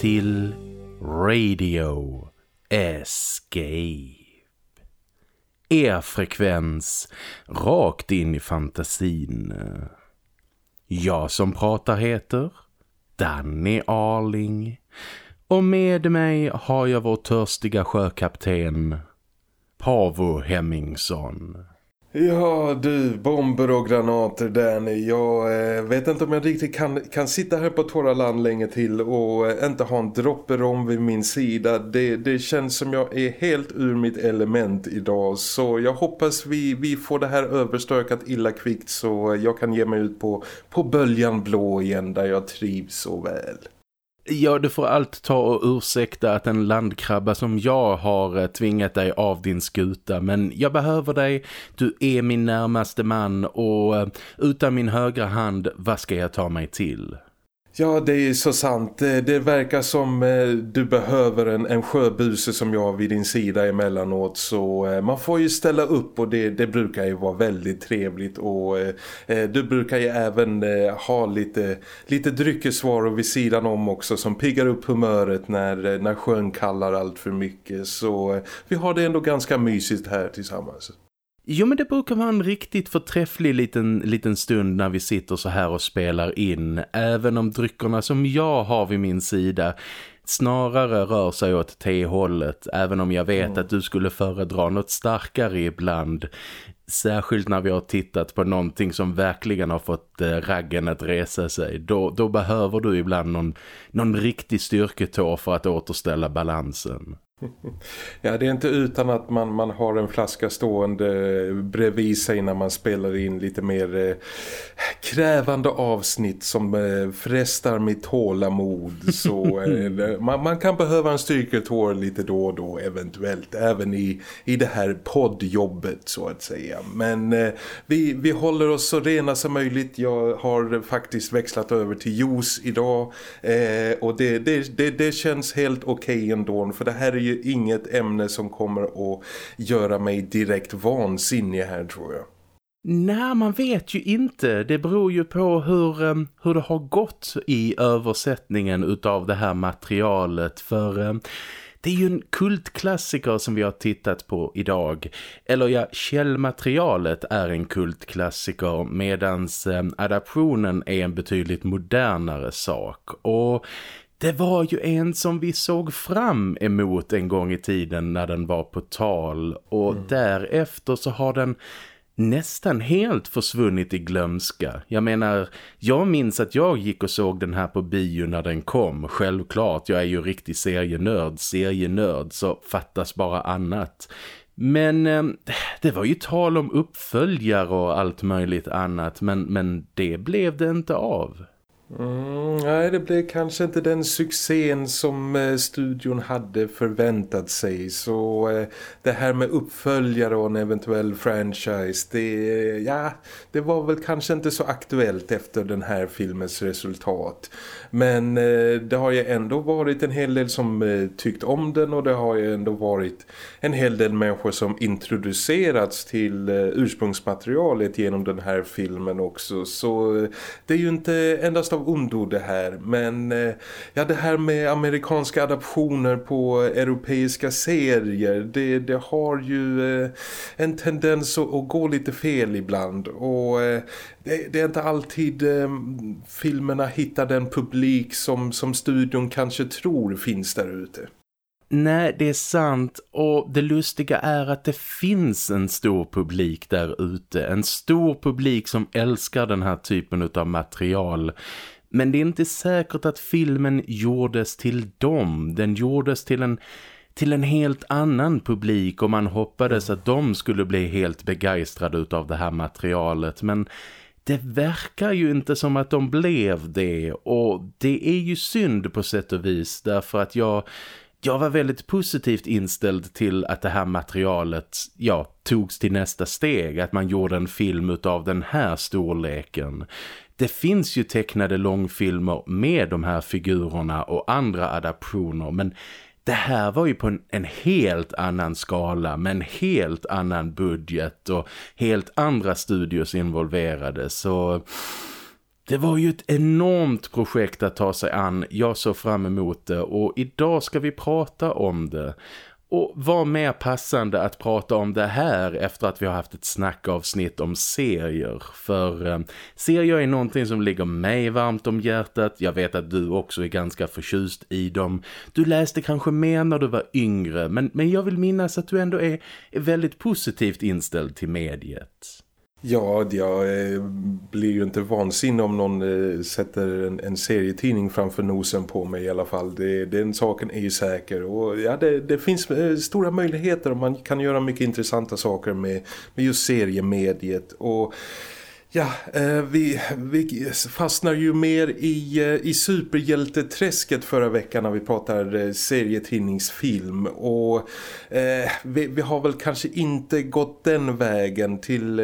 Till Radio Escape. Er frekvens rakt in i fantasin. Jag som pratar heter Danny Arling. Och med mig har jag vår törstiga sjökapten Pavo Hemmingsson. Ja du, bomber och granater Danny. Jag eh, vet inte om jag riktigt kan, kan sitta här på torra land länge till och eh, inte ha en droppe rom vid min sida. Det, det känns som jag är helt ur mitt element idag. Så jag hoppas vi, vi får det här överstökat illa kvickt så jag kan ge mig ut på, på böljan blå igen där jag trivs så väl. Ja, du får allt ta och ursäkta att en landkrabba som jag har eh, tvingat dig av din skuta. Men jag behöver dig, du är min närmaste man och eh, utan min högra hand, vad ska jag ta mig till? Ja, det är så sant. Det, verkar som eh, du behöver en, en sjöbuse som jag vid din sida emellanåt. Så eh, man får ju ställa upp och det, det brukar ju vara väldigt trevligt. Och eh, du brukar ju även ha lite, lite dryckesvaror vid sidan om också som piggar upp humöret när, när sjön kallar allt för mycket. Så vi har det ändå ganska mysigt här tillsammans. Jo men det brukar vara en riktigt förträfflig liten, liten stund när vi sitter så här och spelar in. Även om dryckerna som jag har vid min sida snarare rör sig åt te-hållet. Även om jag vet mm. att du skulle föredra något starkare ibland. Särskilt när vi har tittat på någonting som verkligen har fått eh, raggen att resa sig. Då, då behöver du ibland någon, någon riktig styrketår för att återställa balansen. Ja, det är inte utan att man, man har en flaska stående bredvid sig när man spelar in lite mer eh, krävande avsnitt som eh, frestar mitt tålamod. Så eh, man, man, kan behöva en styrketår lite då och då eventuellt, även i, i det här poddjobbet så att säga. Men eh, vi, vi håller oss så rena som möjligt. Jag har faktiskt växlat över till juice idag eh, och det, det, det, det känns helt okej okay ändå för det här är ju ju inget ämne som kommer att göra mig direkt vansinnig här tror jag. Nej, man vet ju inte. Det beror ju på hur, um, hur det har gått i översättningen utav det här materialet. För um, det är ju en kultklassiker som vi har tittat på idag. Eller ja, källmaterialet är en kultklassiker medan ehm, adaptionen är en betydligt modernare sak. Och det var ju en som vi såg fram emot en gång i tiden när den var på tal och mm. därefter så har den nästan helt försvunnit i glömska. Jag menar, jag minns att jag gick och såg den här på bio när den kom. Självklart, jag är ju riktig serienörd, serienörd så fattas bara annat. Men eh, det var ju tal om uppföljare och allt möjligt annat men, men det blev det inte av. Mm, nej, det blev kanske inte den succén som eh, studion hade förväntat sig. Så eh, det här med uppföljare och en eventuell franchise, det, eh, ja, det var väl kanske inte så aktuellt efter den här filmens resultat. Men eh, det har ju ändå varit en hel del som eh, tyckt om den och det har ju ändå varit en hel del människor som introducerats till eh, ursprungsmaterialet genom den här filmen också. Så eh, det är ju inte endast av ondo det här. Men eh, ja, det här med amerikanska adaptioner på europeiska serier, det, det har ju eh, en tendens att, att, gå lite fel ibland. Och eh, det, det, är inte alltid filmerna hittar den publik som, som studion kanske tror finns där ute. Nej, det är sant och det lustiga är att det finns en stor publik där ute. En stor publik som älskar den här typen av material. Men det är inte säkert att filmen gjordes till dem. Den gjordes till en, till en helt annan publik och man hoppades att de skulle bli helt begeistrade av det här materialet. Men det verkar ju inte som att de blev det och det är ju synd på sätt och vis därför att jag jag var väldigt positivt inställd till att det här materialet ja, togs till nästa steg. Att man gjorde en film av den här storleken. Det finns ju tecknade långfilmer med de här figurerna och andra adaptioner men det här var ju på en, en, helt annan skala med en helt annan budget och helt andra studios involverade så det var ju ett enormt projekt att ta sig an. Jag såg fram emot det och idag ska vi prata om det. Och vad mer passande att prata om det här efter att vi har haft ett snackavsnitt om serier. För eh, serier är någonting som ligger mig varmt om hjärtat. Jag vet att du också är ganska förtjust i dem. Du läste kanske mer när du var yngre men, men jag vill minnas att du ändå är, är väldigt positivt inställd till mediet. Ja, jag eh, blir ju inte vansinnig om någon eh, sätter en, en serietidning framför nosen på mig i alla fall. Det, den saken är ju säker. Och ja, det, det finns eh, stora möjligheter och man kan göra mycket intressanta saker med, med just seriemediet. Och Ja, eh, vi, vi fastnar ju mer i, eh, i superhjälteträsket förra veckan när vi pratar eh, serietidningsfilm. Och eh, vi, vi, har väl kanske inte gått den vägen till,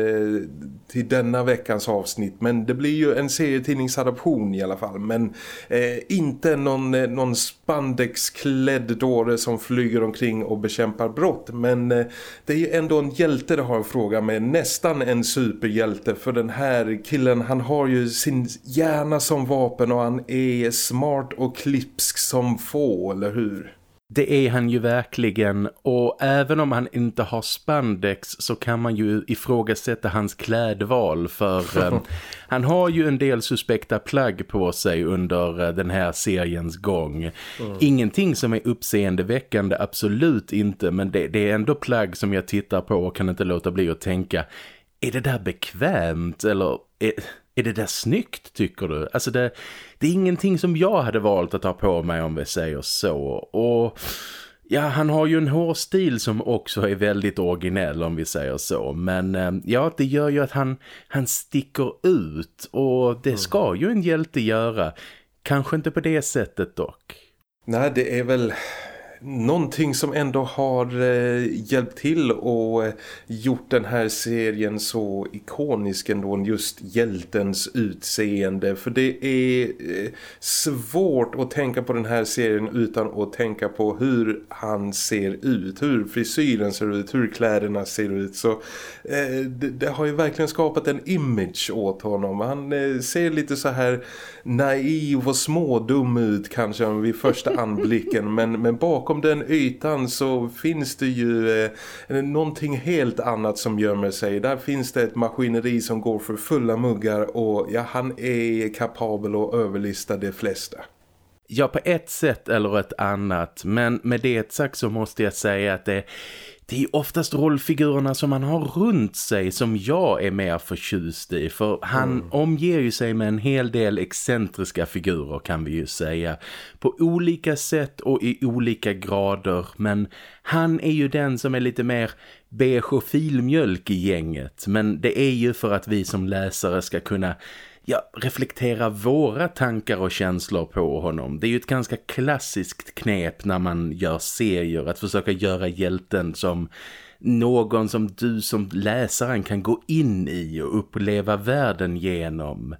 till denna veckans avsnitt. Men det blir ju en serietidningsadaption i alla fall. Men eh, inte någon, någon spandexklädd dåre som flyger omkring och bekämpar brott. Men det är ju ändå en hjälte det har en fråga med. Nästan en superhjälte. För den här killen han har ju sin hjärna som vapen och han är smart och klipsk som få, eller hur? Det är han ju verkligen och även om han inte har spandex så kan man ju ifrågasätta hans klädval för eh, han har ju en del suspekta plagg på sig under eh, den här seriens gång. Mm. Ingenting som är uppseendeväckande, absolut inte men det, det, är ändå plagg som jag tittar på och kan inte låta bli att tänka är det där bekvämt eller är, är det där snyggt tycker du? Alltså det, det är ingenting som jag hade valt att ta på mig om vi säger så. Och ja, han har ju en hårstil som också är väldigt originell om vi säger så. Men eh, ja, det gör ju att han, han sticker ut och det mm. ska ju en hjälte göra. Kanske inte på det sättet dock. Nej, det är väl någonting som ändå har eh, hjälpt till och eh, gjort den här serien så ikonisk ändå just hjältens utseende. För det är eh, svårt att tänka på den här serien utan att tänka på hur han ser ut, hur frisyren ser ut, hur kläderna ser ut. Så eh, det, det, har ju verkligen skapat en image åt honom. Han eh, ser lite så här naiv och smådum ut kanske vid första anblicken men, men bakom den ytan så finns det ju eh, någonting helt annat som gömmer sig. Där finns det ett maskineri som går för fulla muggar och ja, han är kapabel att överlista de flesta. Ja, på ett sätt eller ett annat. Men med det sagt så måste jag säga att det det är oftast rollfigurerna som man har runt sig som jag är mer förtjust i. För han mm. omger ju sig med en hel del excentriska figurer kan vi ju säga. På olika sätt och i olika grader. Men han är ju den som är lite mer beige och filmjölk i gänget. Men det är ju för att vi som läsare ska kunna ja, reflektera våra tankar och känslor på honom. Det är ju ett ganska klassiskt knep när man gör serier att försöka göra hjälten som någon som du som läsaren kan gå in i och uppleva världen genom.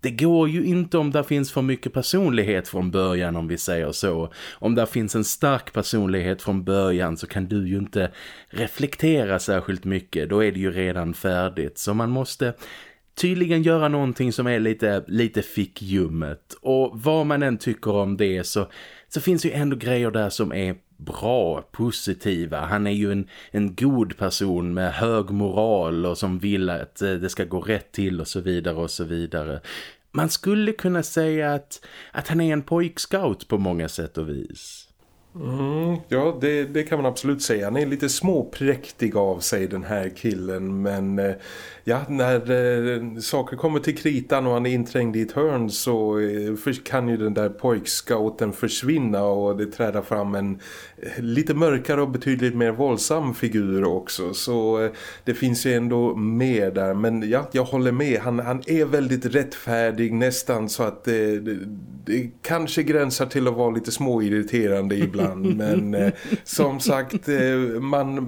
Det går ju inte om det finns för mycket personlighet från början om vi säger så. Om det finns en stark personlighet från början så kan du ju inte reflektera särskilt mycket. Då är det ju redan färdigt. Så man måste tydligen göra någonting som är lite, lite fickjummet. Och vad man än tycker om det så, så finns ju ändå grejer där som är bra, positiva. Han är ju en, en god person med hög moral och som vill att eh, det ska gå rätt till och så vidare och så vidare. Man skulle kunna säga att, att han är en pojkscout på många sätt och vis. Mm, ja, det, det, kan man absolut säga. Han är lite småpräktig av sig den här killen. Men eh, ja, när eh, saker kommer till kritan och han är inträngd i ett hörn så eh, kan ju den där pojkscouten försvinna och det träda fram en eh, lite mörkare och betydligt mer våldsam figur också. Så eh, det finns ju ändå mer där. Men ja, jag håller med. Han, han är väldigt rättfärdig nästan så att eh, det kanske gränsar till att vara lite småirriterande ibland men eh, som sagt eh, man,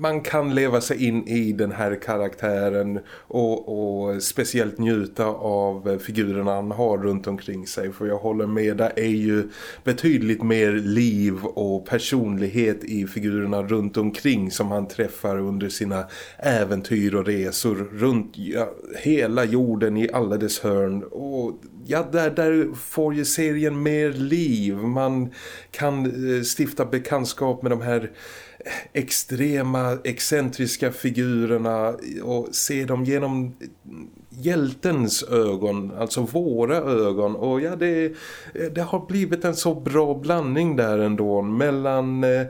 man kan leva sig in i den här karaktären och, och speciellt njuta av figurerna han har runt omkring sig. För jag håller med, det är ju betydligt mer liv och personlighet i figurerna runt omkring som han träffar under sina äventyr och resor runt ja, hela jorden i alla dess hörn. Och ja, där, där får ju serien mer liv. Man kan eh, stifta bekantskap med de här extrema, excentriska figurerna och se dem genom hjältens ögon, alltså våra ögon och ja det, det har blivit en så bra blandning där ändå mellan eh,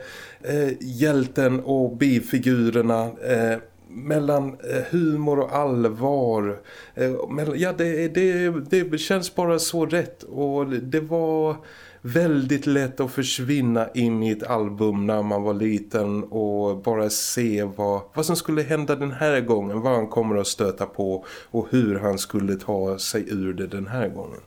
eh hjälten och bifigurerna eh, mellan eh, humor och allvar. Eh, ja, det, det, det känns bara så rätt och det var väldigt lätt att försvinna in i ett album när man var liten och bara se vad, vad som skulle hända den här gången, vad han kommer att stöta på och hur han skulle ta sig ur det den här gången.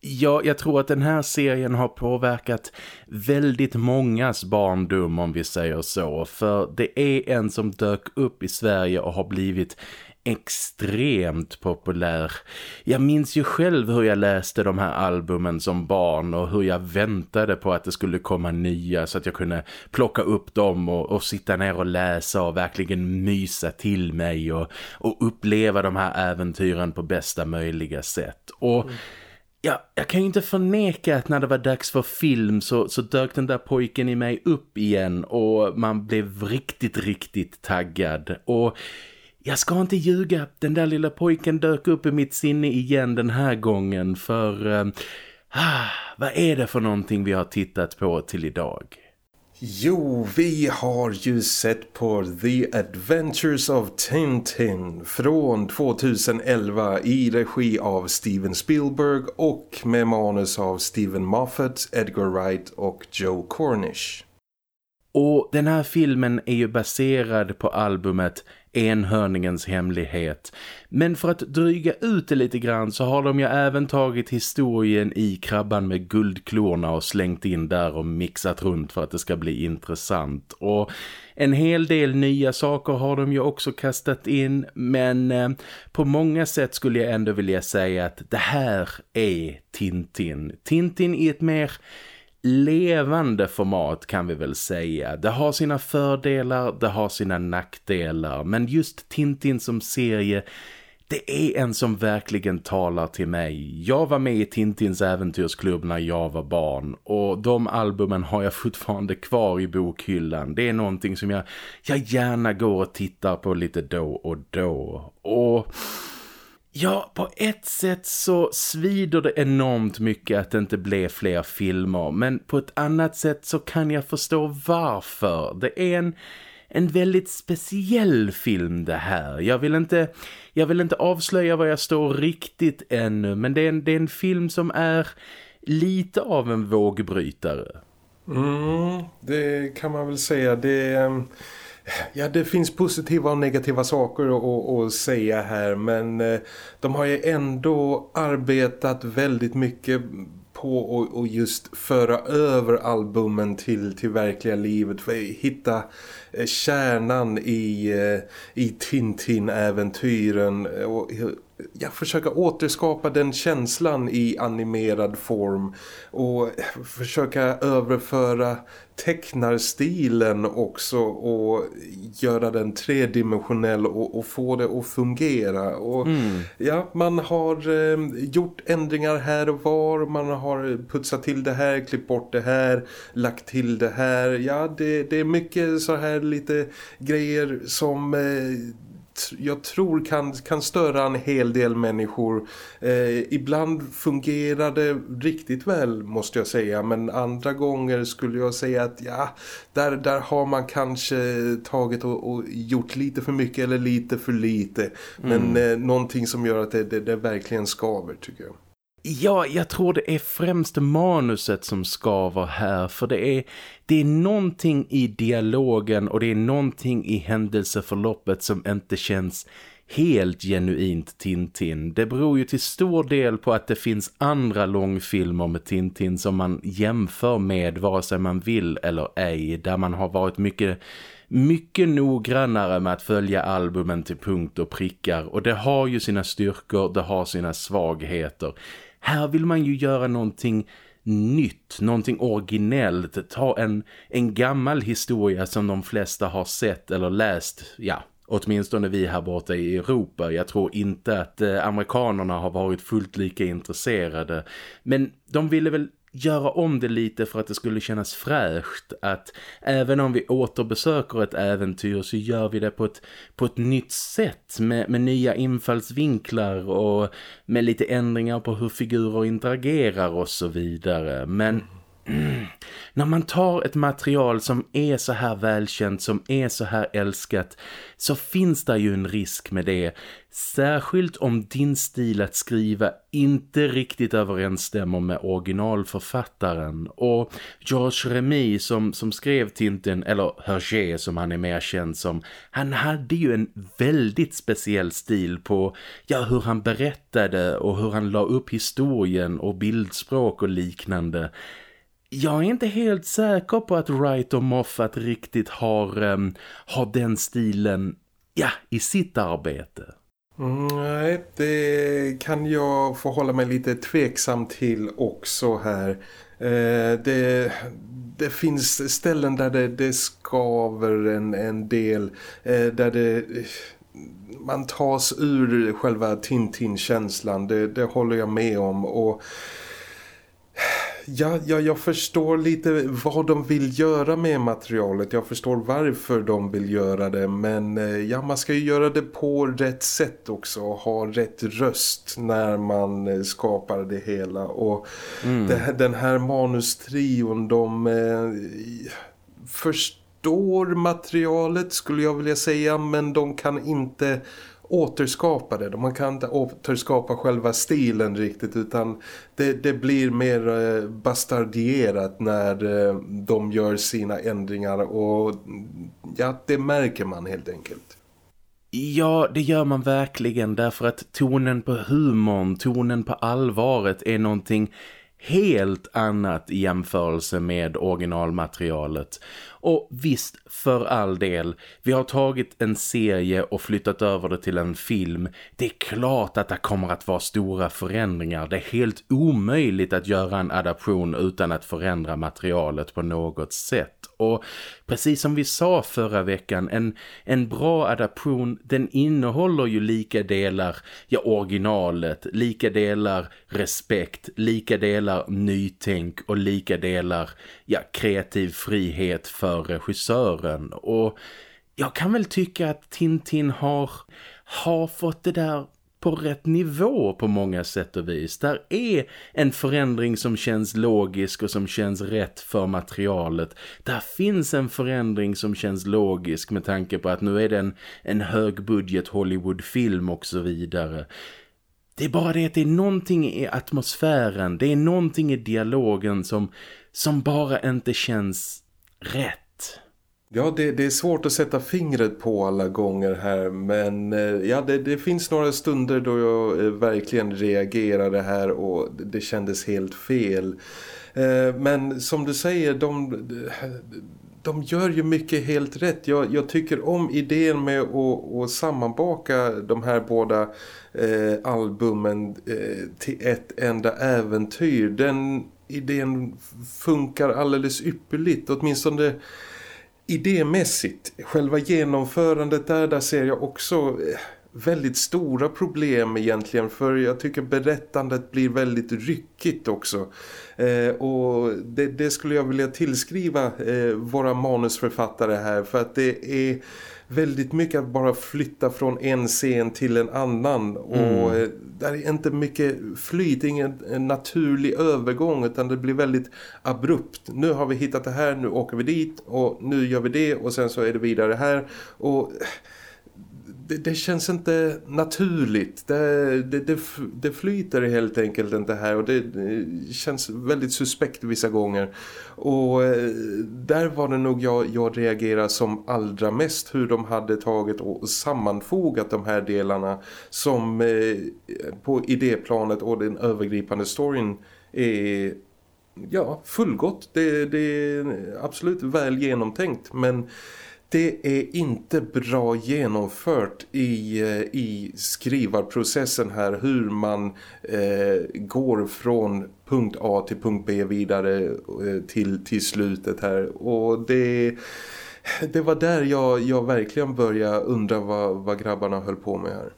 Ja, jag tror att den här serien har påverkat väldigt mångas barndom om vi säger så. För det är en som dök upp i Sverige och har blivit extremt populär. Jag minns ju själv hur jag läste de här albumen som barn och hur jag väntade på att det skulle komma nya så att jag kunde plocka upp dem och, och sitta ner och läsa och verkligen mysa till mig och, och uppleva de här äventyren på bästa möjliga sätt. Och... Mm Ja, jag kan ju inte förneka att när det var dags för film så, så dök den där pojken i mig upp igen och man blev riktigt, riktigt taggad. Och jag ska inte ljuga, den där lilla pojken dök upp i mitt sinne igen den här gången för... Uh, ah, vad är det för någonting vi har tittat på till idag? Jo, vi har ju sett på The Adventures of Tintin från 2011 i regi av Steven Spielberg och med manus av Steven Moffat, Edgar Wright och Joe Cornish. Och den här filmen är ju baserad på albumet enhörningens hemlighet. Men för att dryga ut det lite grann så har de ju även tagit historien i krabban med guldklorna och slängt in där och mixat runt för att det ska bli intressant. Och en hel del nya saker har de ju också kastat in men eh, på många sätt skulle jag ändå vilja säga att det här är Tintin. Tintin i ett mer levande format kan vi väl säga. Det har sina fördelar, det har sina nackdelar. Men just Tintin som serie, det är en som verkligen talar till mig. Jag var med i Tintins äventyrsklubb när jag var barn. Och de albumen har jag fortfarande kvar i bokhyllan. Det är någonting som jag, jag gärna går och tittar på lite då och då. Och... Ja, på ett sätt så svider det enormt mycket att det inte blev fler filmer. Men på ett annat sätt så kan jag förstå varför. Det är en, en väldigt speciell film det här. Jag vill, inte, jag vill inte avslöja vad jag står riktigt ännu. Men det är en, det är en film som är lite av en vågbrytare. Mm, det kan man väl säga. Det ehm, Ja, det finns positiva och negativa saker att, att säga här men eh, de har ju ändå arbetat väldigt mycket på att just föra över albumen till, till verkliga livet för att hitta eh, kärnan i, eh, i Tintin-äventyren och ja, försöka återskapa den känslan i animerad form och försöka överföra tecknarstilen också och göra den tredimensionell och, och få det att fungera. Och mm. ja, man har eh, gjort ändringar här och var. Man har putsat till det här, klippt bort det här lagt till det här, ja det, det är mycket så här lite grejer som eh, jag tror kan, kan störa en hel del människor. Eh, ibland fungerar det riktigt väl måste jag säga men andra gånger skulle jag säga att ja, där, där har man kanske tagit och, och gjort lite för mycket eller lite för lite. Men mm. eh, någonting som gör att det, det, det verkligen skaver tycker jag. Ja, jag tror det är främst manuset som skaver här för det är, det är någonting i dialogen och det är någonting i händelseförloppet som inte känns helt genuint Tintin. Det beror ju till stor del på att det finns andra långfilmer med Tintin som man jämför med vare sig man vill eller ej. Där man har varit mycket mycket noggrannare med att följa albumen till punkt och prickar och det har ju sina styrkor, det har sina svagheter. Här vill man ju göra någonting nytt, någonting originellt, ta en, en gammal historia som de flesta har sett eller läst, ja, åtminstone vi här borta i Europa. Jag tror inte att eh, amerikanerna har varit fullt lika intresserade. Men de ville väl göra om det lite för att det skulle kännas fräscht att även om vi återbesöker ett äventyr så gör vi det på ett, på ett nytt sätt med, med nya infallsvinklar och med lite ändringar på hur figurer interagerar och så vidare. Men mm. Mm. När man tar ett material som är så här välkänt, som är så här älskat så finns det ju en risk med det. Särskilt om din stil att skriva inte riktigt överensstämmer med originalförfattaren. Och Georges Remy som, som skrev Tintin, eller Hergé som han är mer känd som, han hade ju en väldigt speciell stil på ja, hur han berättade och hur han la upp historien och bildspråk och liknande. Jag är inte helt säker på att Wright och Moffat riktigt har, um, har den stilen ja, i sitt arbete. Nej, det kan jag förhålla mig lite tveksam till också här. Eh, det, det finns ställen där det, det skaver en, en del, eh, där det man tas ur själva Tintin-känslan, det, det håller jag med om och Ja, ja, jag förstår lite vad de vill göra med materialet. Jag förstår varför de vill göra det. Men eh, ja, man ska ju göra det på rätt sätt också. Och ha rätt röst när man eh, skapar det hela. Och mm. det, den här manustrion, de eh, förstår materialet skulle jag vilja säga. Men de kan inte återskapa det. Man kan inte återskapa själva stilen riktigt utan det, det blir mer eh, bastardierat när eh, de gör sina ändringar och ja, det märker man helt enkelt. Ja, det gör man verkligen därför att tonen på humorn, tonen på allvaret är någonting helt annat i jämförelse med originalmaterialet. Och visst, för all del, vi har tagit en serie och flyttat över det till en film. Det är klart att det kommer att vara stora förändringar. Det är helt omöjligt att göra en adaption utan att förändra materialet på något sätt. Och precis som vi sa förra veckan, en, en bra adaption den innehåller ju lika delar ja, originalet, lika delar respekt, lika delar nytänk och lika delar ja, kreativ frihet för regissören. Och jag kan väl tycka att Tintin har, har fått det där på rätt nivå på många sätt och vis. Där är en förändring som känns logisk och som känns rätt för materialet. Där finns en förändring som känns logisk med tanke på att nu är det en, en högbudget Hollywoodfilm och så vidare. Det är bara det att det är någonting i atmosfären, det är någonting i dialogen som, som bara inte känns rätt. Ja, det, det, är svårt att sätta fingret på alla gånger här men eh, ja, det, det finns några stunder då jag eh, verkligen reagerade här och det kändes helt fel. Eh, men som du säger, de, de gör ju mycket helt rätt. Jag, jag tycker om idén med att, att sammanbaka de här båda eh, albumen eh, till ett enda äventyr. Den idén funkar alldeles ypperligt, åtminstone idémässigt, själva genomförandet där, där ser jag också eh, väldigt stora problem egentligen för jag tycker berättandet blir väldigt ryckigt också. Eh, och det, det, skulle jag vilja tillskriva eh, våra manusförfattare här för att det är väldigt mycket att bara flytta från en scen till en annan och mm. Eh, där är inte mycket flyt, ingen naturlig övergång utan det blir väldigt abrupt. Nu har vi hittat det här, nu åker vi dit och nu gör vi det och sen så är det vidare här och det, det, känns inte naturligt. Det, det, det, flyter helt enkelt inte här och det, känns väldigt suspekt vissa gånger. Och eh, där var det nog jag, jag reagerade som allra mest hur de hade tagit och sammanfogat de här delarna som eh, på idéplanet och den övergripande storyn är ja, fullgott. Det, det är absolut väl genomtänkt men det är inte bra genomfört i, eh, i skrivarprocessen här hur man eh, går från punkt A till punkt B vidare eh, till, till slutet här och det, det var där jag, jag verkligen började undra vad, vad grabbarna höll på med här.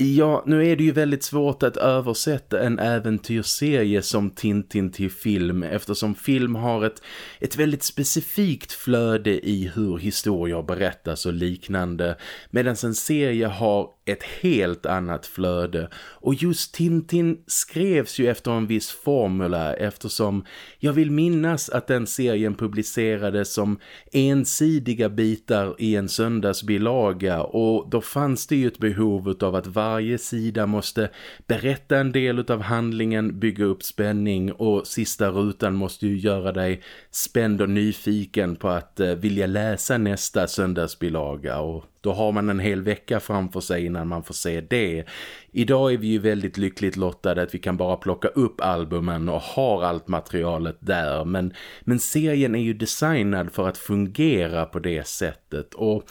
Ja, nu är det ju väldigt svårt att översätta en äventyrsserie som Tintin till film eftersom film har ett, ett väldigt specifikt flöde i hur historier berättas och liknande medan en serie har ett helt annat flöde. Och just Tintin skrevs ju efter en viss formula eftersom jag vill minnas att den serien publicerades som ensidiga bitar i en söndagsbilaga och då fanns det ju ett behov av att varje varje sida måste berätta en del av handlingen, bygga upp spänning och sista rutan måste ju göra dig spänd och nyfiken på att eh, vilja läsa nästa söndagsbilaga och då har man en hel vecka framför sig innan man får se det. Idag är vi ju väldigt lyckligt lottade att vi kan bara plocka upp albumen och har allt materialet där. Men, men serien är ju designad för att fungera på det sättet och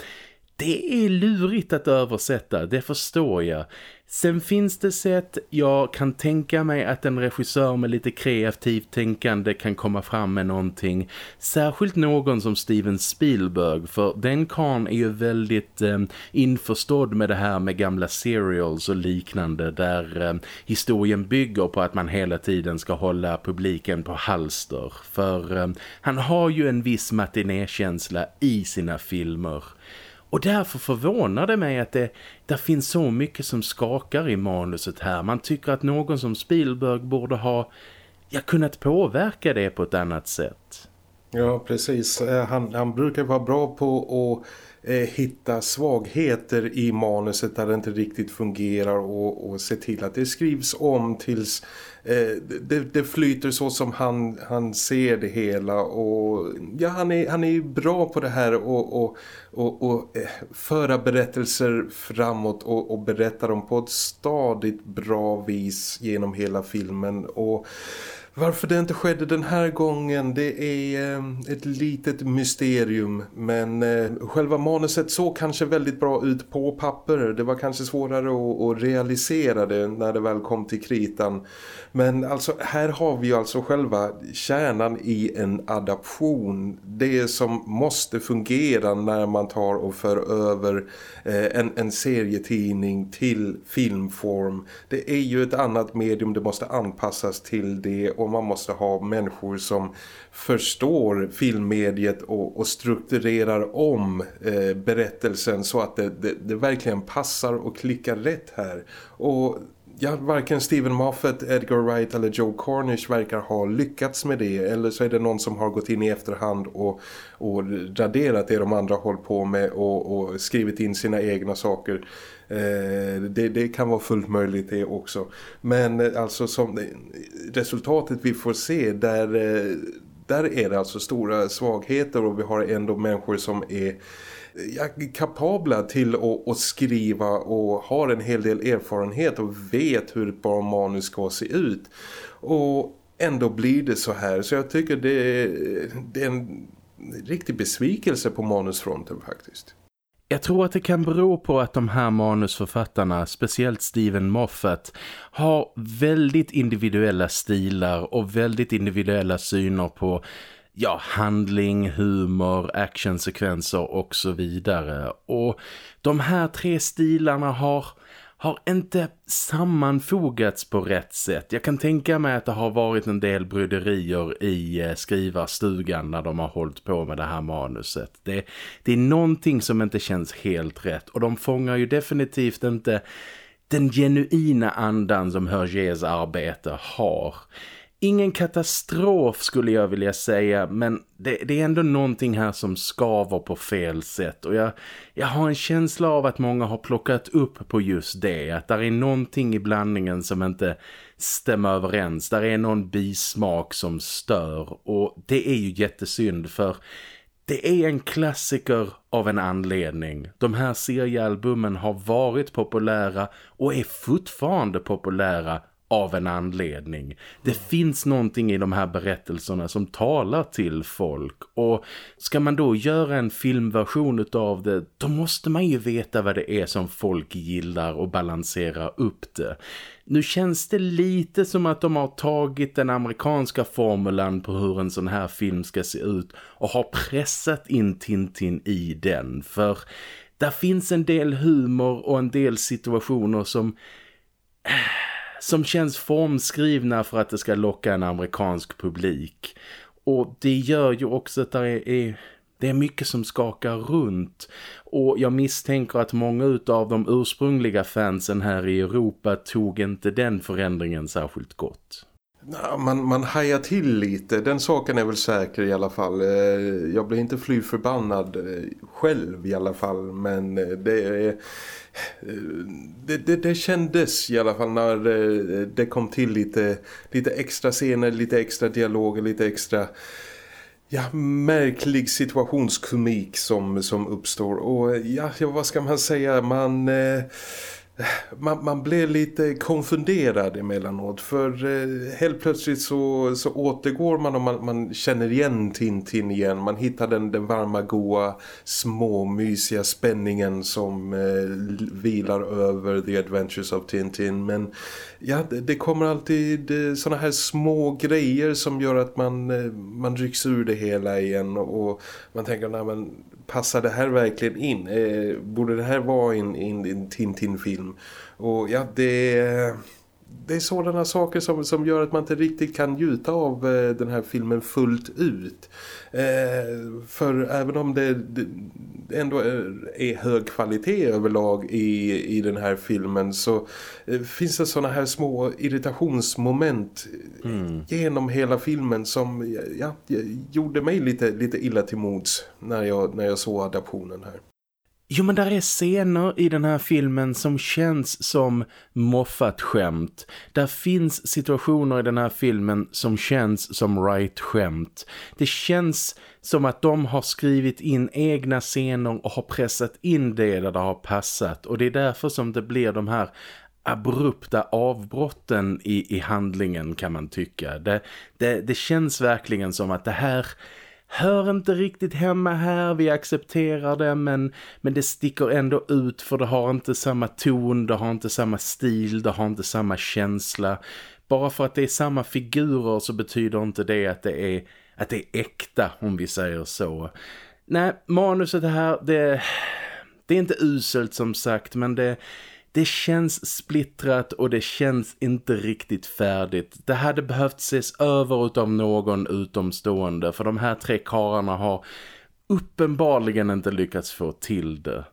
det är lurigt att översätta, det förstår jag. Sen finns det sätt jag kan tänka mig att en regissör med lite kreativt tänkande kan komma fram med någonting. Särskilt någon som Steven Spielberg för den kan är ju väldigt eh, införstådd med det här med gamla serials och liknande där eh, historien bygger på att man hela tiden ska hålla publiken på halster. För eh, han har ju en viss matinékänsla i sina filmer. Och därför förvånar det mig att det där finns så mycket som skakar i manuset här. Man tycker att någon som Spielberg borde ha ja, kunnat påverka det på ett annat sätt. Ja, precis. Eh, han, han brukar vara bra på att eh, hitta svagheter i manuset där det inte riktigt fungerar och, och se till att det skrivs om tills Eh, det, det, flyter så som han, han ser det hela och ja, han är, han är bra på det här och, och, och, och eh, föra berättelser framåt och, och berätta dem på ett stadigt bra vis genom hela filmen. Och varför det inte skedde den här gången det är eh, ett litet mysterium men eh, själva manuset såg kanske väldigt bra ut på papper. Det var kanske svårare att, realisera det när det väl kom till kritan. Men alltså här har vi alltså själva kärnan i en adaption. Det som måste fungera när man tar och för över eh, en, en serietidning till filmform. Det är ju ett annat medium, det måste anpassas till det och man måste ha människor som förstår filmmediet och, och strukturerar om eh, berättelsen så att det, det, det verkligen passar och klickar rätt här. Och ja, varken Stephen Moffat, Edgar Wright eller Joe Cornish verkar ha lyckats med det. Eller så är det någon som har gått in i efterhand och, och raderat det de andra håller på med och, och skrivit in sina egna saker. Eh, det, det, kan vara fullt möjligt det också. Men eh, alltså som resultatet vi får se där, eh, där är det alltså stora svagheter och vi har ändå människor som är kapabla till att, att, skriva och har en hel del erfarenhet och vet hur ett bra manus ska se ut. Och ändå blir det så här. Så jag tycker det, det är en riktig besvikelse på manusfronten faktiskt. Jag tror att det kan bero på att de här manusförfattarna, speciellt Steven Moffat, har väldigt individuella stilar och väldigt individuella syner på ja, handling, humor, actionsekvenser och så vidare. Och de här tre stilarna har, har inte sammanfogats på rätt sätt. Jag kan tänka mig att det har varit en del bryderier i eh, skrivarstugan när de har hållit på med det här manuset. Det, det är någonting som inte känns helt rätt och de fångar ju definitivt inte den genuina andan som Hergés arbete har ingen katastrof skulle jag vilja säga men det, det, är ändå någonting här som skaver på fel sätt och jag, jag har en känsla av att många har plockat upp på just det att där är någonting i blandningen som inte stämmer överens, där är någon bismak som stör och det är ju jättesynd för det är en klassiker av en anledning. De här seriealbumen har varit populära och är fortfarande populära av en anledning. Det mm. finns någonting i de här berättelserna som talar till folk och ska man då göra en filmversion av det då måste man ju veta vad det är som folk gillar och balansera upp det. Nu känns det lite som att de har tagit den amerikanska formulan på hur en sån här film ska se ut och har pressat in Tintin i den för där finns en del humor och en del situationer som som känns formskrivna för att det ska locka en amerikansk publik. Och det gör ju också att det är, det är mycket som skakar runt. Och jag misstänker att många av de ursprungliga fansen här i Europa tog inte den förändringen särskilt gott. Man, man hajar till lite, den saken är väl säker i alla fall. Eh, jag blir inte fly förbannad eh, själv i alla fall, men eh, det är Eh, det, det, det, kändes i alla fall när eh, det kom till lite, lite extra scener, lite extra dialoger, lite extra ja, märklig situationskomik som, som uppstår. Och eh, ja, ja vad ska man säga, man... Eh, man, man blev lite konfunderad emellanåt för eh, helt plötsligt så, så återgår man och man, man känner igen Tintin igen. Man hittar den, den varma, goa, småmysiga spänningen som eh, vilar över The Adventures of Tintin. Men ja, det, det kommer alltid eh, sådana här små grejer som gör att man, eh, man rycks ur det hela igen och man tänker, nej men passar det här verkligen in? Eh, borde det här vara en, en, en Tintin-film? Och ja, det, det är sådana saker som, som gör att man inte riktigt kan njuta av eh, den här filmen fullt ut. Eh, för även om det, det ändå är hög kvalitet överlag i, i den här filmen så eh, finns det sådana här små irritationsmoment mm. genom hela filmen som ja, gjorde mig lite, lite illa till mods när jag, när jag såg adaptionen här. Jo men där är scener i den här filmen som känns som moffat skämt. Där finns situationer i den här filmen som känns som right skämt. Det känns som att de har skrivit in egna scener och har pressat in det där det har passat. Och det är därför som det blir de här abrupta avbrotten i, i handlingen kan man tycka. Det, det, det känns verkligen som att det här hör inte riktigt hemma här, vi accepterar det men, men det sticker ändå ut för det har inte samma ton, det har inte samma stil, det har inte samma känsla. Bara för att det är samma figurer så betyder inte det att det är, att det är äkta om vi säger så. Nej, manuset här, det, det är inte uselt som sagt men det det känns splittrat och det känns inte riktigt färdigt. Det hade behövt ses över av någon utomstående för de här tre kararna har uppenbarligen inte lyckats få till det.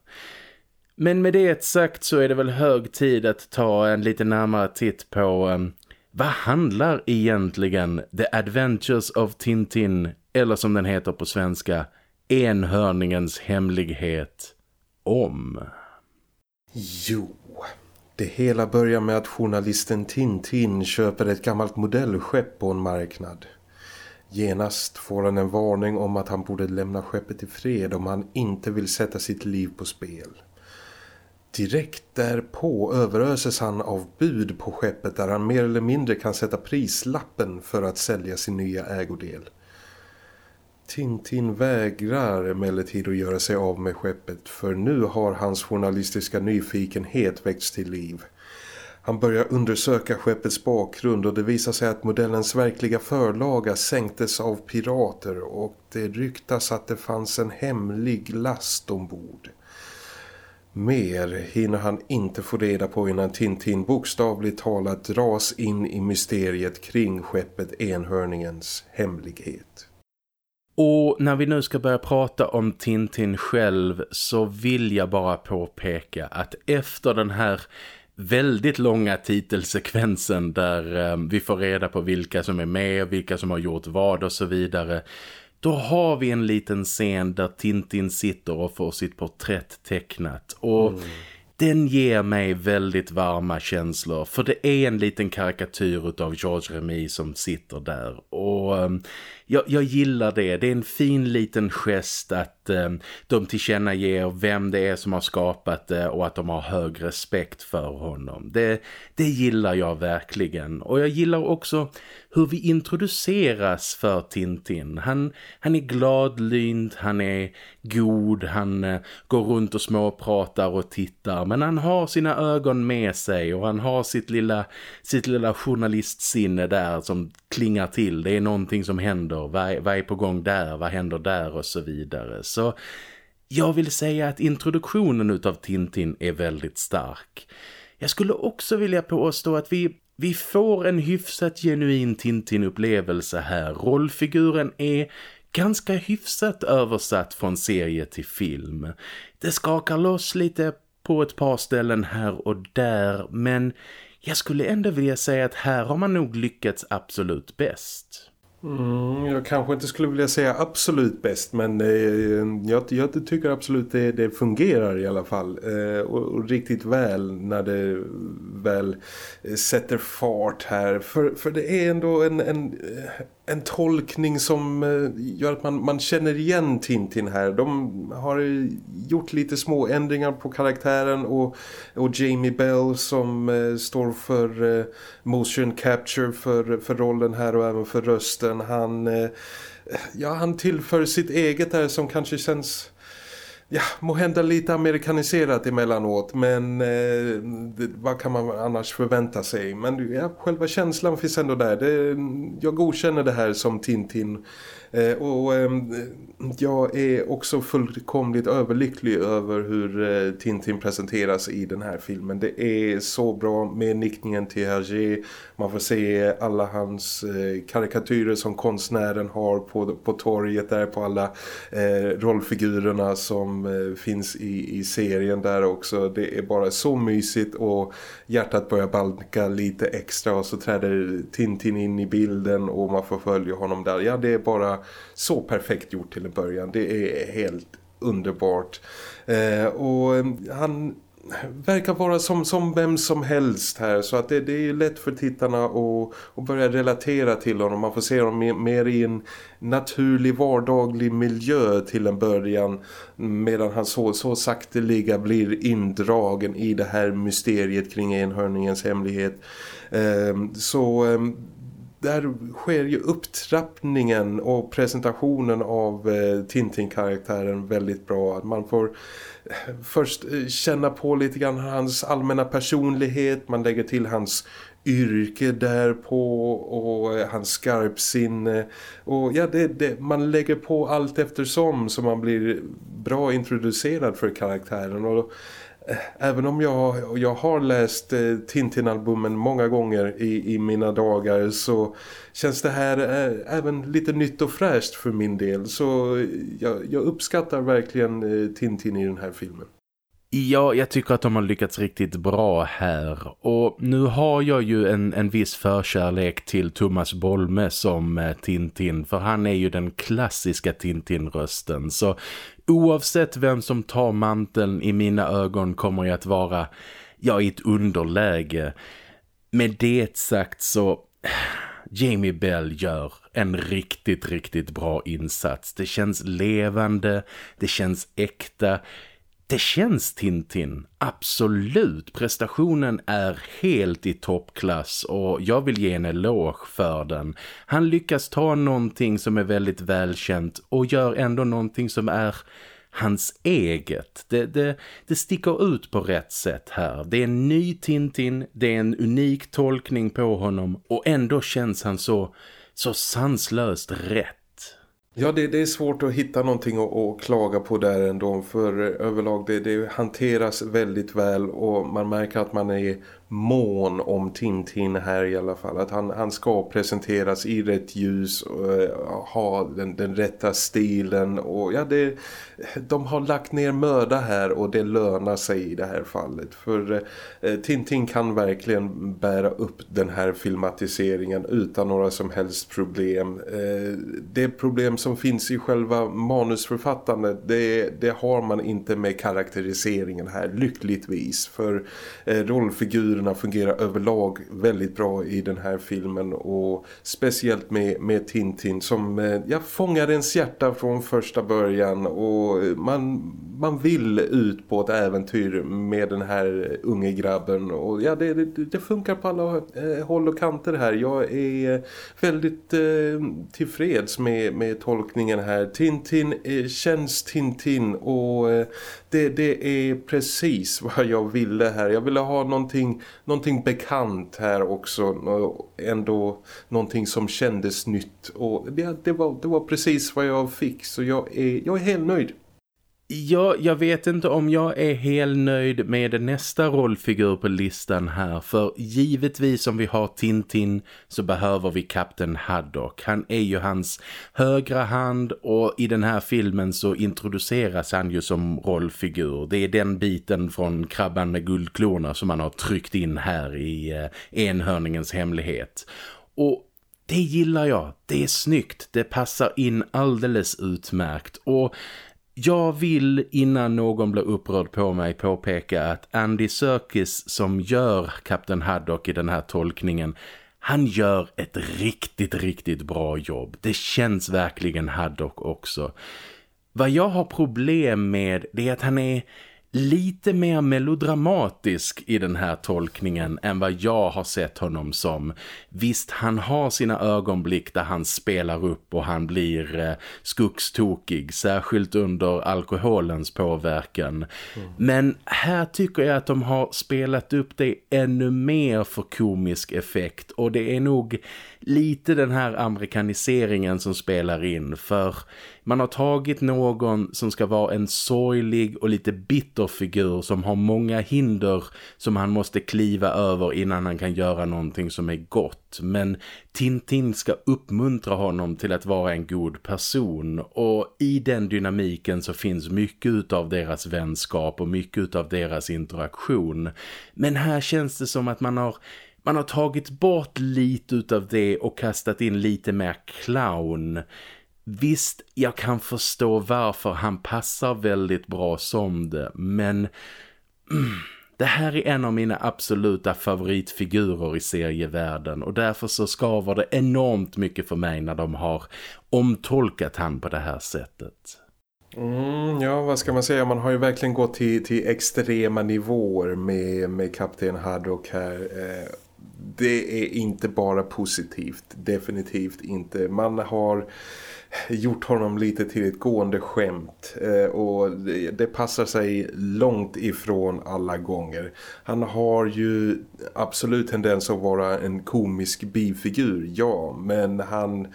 Men med det sagt så är det väl hög tid att ta en lite närmare titt på um, vad handlar egentligen The Adventures of Tintin eller som den heter på svenska Enhörningens hemlighet om? Jo, det hela börjar med att journalisten Tintin köper ett gammalt modellskepp på en marknad. Genast får han en varning om att han borde lämna skeppet i fred om han inte vill sätta sitt liv på spel. Direkt därpå överöses han av bud på skeppet där han mer eller mindre kan sätta prislappen för att sälja sin nya ägodel. Tintin vägrar emellertid att göra sig av med skeppet för nu har hans journalistiska nyfikenhet väckts till liv. Han börjar undersöka skeppets bakgrund och det visar sig att modellens verkliga förlaga sänktes av pirater och det ryktas att det fanns en hemlig last ombord. Mer hinner han inte få reda på innan Tintin bokstavligt talat dras in i mysteriet kring skeppet Enhörningens hemlighet. Och när vi nu ska börja prata om Tintin själv så vill jag bara påpeka att efter den här väldigt långa titelsekvensen där eh, vi får reda på vilka som är med, vilka som har gjort vad och så vidare. Då har vi en liten scen där Tintin sitter och får sitt porträtt tecknat och... Mm den ger mig väldigt varma känslor för det är en liten karikatyr av George Remy som sitter där och ehm, jag, jag, gillar det. Det är en fin liten gest att um, de tillkännager vem det är som har skapat det och att de har hög respekt för honom. Det, det gillar jag verkligen och jag gillar också hur vi introduceras för Tintin. Han, han är gladlynt, han är god, han eh, går runt och småpratar och tittar men han har sina ögon med sig och han har sitt lilla, sitt lilla journalistsinne där som klingar till. Det är någonting som händer, vad, vad är på gång där, vad händer där och så vidare. Så jag vill säga att introduktionen utav Tintin är väldigt stark. Jag skulle också vilja påstå att vi vi får en hyfsat genuin Tintin-upplevelse här. Rollfiguren är ganska hyfsat översatt från serie till film. Det skakar loss lite på ett par ställen här och där men jag skulle ändå vilja säga att här har man nog lyckats absolut bäst. Mm, jag kanske inte skulle vilja säga absolut bäst men eh, jag, jag, tycker absolut det, det fungerar i alla fall eh, och, och, riktigt väl när det väl eh, sätter fart här. För, för det är ändå en, en, eh, en tolkning som eh, gör att man, man känner igen Tintin här. De har gjort lite små ändringar på karaktären och, och Jamie Bell som eh, står för eh, motion capture för, för rollen här och även för rösten. Han, eh, ja, han tillför sitt eget här som kanske känns ja, må hända lite amerikaniserat emellanåt men eh, det, vad kan man annars förvänta sig? Men ja, själva känslan finns ändå där. Det, jag godkänner det här som Tintin Eh, Eh, och eh, jag är också fullkomligt överlycklig över hur eh, Tintin presenteras i den här filmen. Det är så bra med nickningen till Hergé. Man får se alla hans karikatyrer som konstnären har på, på torget där på alla rollfigurerna som finns i, i serien där också. Det är bara så mysigt och hjärtat börjar balka lite extra och så träder Tintin in i bilden och man får följa honom där. Ja, det är bara så perfekt gjort till en början. Det är helt underbart. Eh, och eh, han verkar vara som, som vem som helst här så att det, det är lätt för tittarna att, att börja relatera till honom. Man får se honom mer, mer i en naturlig vardaglig miljö till en början medan han så, så sakteliga blir indragen i det här mysteriet kring enhörningens hemlighet. Eh, så eh, där sker ju upptrappningen och presentationen av eh, Tintin-karaktären väldigt bra. Att man får eh, först eh, känna på lite grann hans allmänna personlighet. Man lägger till hans yrke därpå och eh, hans skarpsinne och ja det, det, man lägger på allt eftersom så man blir bra introducerad för karaktären och även om jag, jag har läst eh, Tintin-albumen många gånger i, i mina dagar så känns det här eh, även lite nytt och fräscht för min del. Så jag, jag uppskattar verkligen eh, Tintin i den här filmen. Ja, jag tycker att de har lyckats riktigt bra här. Och nu har jag ju en, en viss förkärlek till Thomas Bolme som eh, Tintin. För han är ju den klassiska Tintin-rösten. Så oavsett vem som tar manteln i mina ögon kommer jag att vara, ja, i ett underläge. Med det sagt så... Jamie Bell gör en riktigt, riktigt bra insats. Det känns levande, det känns äkta det känns Tintin, absolut. Prestationen är helt i toppklass och jag vill ge en eloge för den. Han lyckas ta någonting som är väldigt välkänt och gör ändå någonting som är hans eget. Det, det, det sticker ut på rätt sätt här. Det är en ny Tintin, det är en unik tolkning på honom och ändå känns han så, så sanslöst rätt. Ja, det, det, är svårt att hitta någonting att, att klaga på där ändå för överlag det, det hanteras väldigt väl och man märker att man är mån om Tintin här i alla fall. Att han, han ska presenteras i rätt ljus och uh, ha den, den rätta stilen. Och ja, det, de har lagt ner möda här och det lönar sig i det här fallet. För uh, Tintin kan verkligen bära upp den här filmatiseringen utan några som helst problem. Uh, det problem som finns i själva manusförfattandet det, det har man inte med karaktäriseringen här, lyckligtvis. För rollfigurerna fungerar överlag väldigt bra i den här filmen och speciellt med, med Tintin som eh, ja, fångar ens hjärta från första början och man, man vill ut på ett äventyr med den här unge grabben och ja, det, det, det funkar på alla eh, håll och kanter här. Jag är väldigt eh, tillfreds med, med tolkningen här. Tintin eh, känns Tintin och eh, det, det är precis vad jag ville här. Jag ville ha någonting, någonting bekant här också. Ändå någonting som kändes nytt. Och det, det, var, det var precis vad jag fick. Så jag är, jag är helt nöjd. Ja, jag vet inte om jag är helt nöjd med nästa rollfigur på listan här. För givetvis om vi har Tintin så behöver vi Kapten Haddock. Han är ju hans högra hand och i den här filmen så introduceras han ju som rollfigur. Det är den biten från Krabban med guldklorna som man har tryckt in här i eh, Enhörningens hemlighet. Och det gillar jag. Det är snyggt. Det passar in alldeles utmärkt. Och jag vill innan någon blir upprörd på mig påpeka att Andy Serkis som gör Kapten Haddock i den här tolkningen han gör ett riktigt, riktigt bra jobb. Det känns verkligen Haddock också. Vad jag har problem med det är att han är lite mer melodramatisk i den här tolkningen än vad jag har sett honom som. Visst, han har sina ögonblick där han spelar upp och han blir eh, skugstokig, särskilt under alkoholens påverkan. Mm. Men här tycker jag att de har spelat upp det ännu mer för komisk effekt och det är nog lite den här amerikaniseringen som spelar in för man har tagit någon som ska vara en sorglig och lite bitter figur som har många hinder som han måste kliva över innan han kan göra någonting som är gott. Men Tintin ska uppmuntra honom till att vara en god person och i den dynamiken så finns mycket av deras vänskap och mycket av deras interaktion. Men här känns det som att man har man har tagit bort lite av det och kastat in lite mer clown. Visst, jag kan förstå varför han passar väldigt bra som det, men mm, det här är en av mina absoluta favoritfigurer i serievärlden och därför så skavar det enormt mycket för mig när de har omtolkat han på det här sättet. Mm, ja, vad ska man säga? Man har ju verkligen gått till, till extrema nivåer med, med Kapten Haddock här. Eh, det är inte bara positivt, definitivt inte. Man har gjort honom lite till ett gående skämt eh, och det, det, passar sig långt ifrån alla gånger. Han har ju absolut tendens att vara en komisk bifigur, ja, men han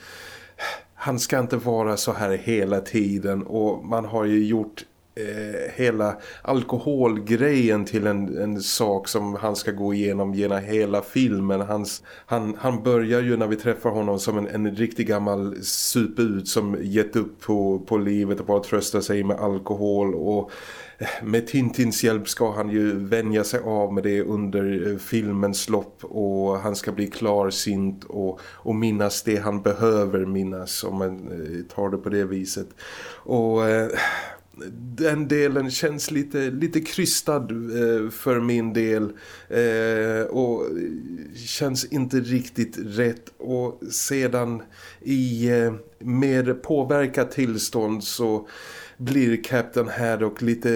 han ska inte vara så här hela tiden och man har ju gjort eh, hela alkoholgrejen till en, en sak som han ska gå igenom genom hela filmen. Hans, han, han börjar ju när vi träffar honom som en, en riktig gammal suput som gett upp på, på livet och bara tröstar sig med alkohol och eh, med Tintins hjälp ska han ju vänja sig av med det under eh, filmens lopp och han ska bli klarsint och, och minnas det han behöver minnas om man eh, tar det på det viset. Och den delen känns lite, lite krystad eh, för min del eh, och känns inte riktigt rätt. Och sedan i eh, mer påverkat tillstånd så blir Captain Haddock lite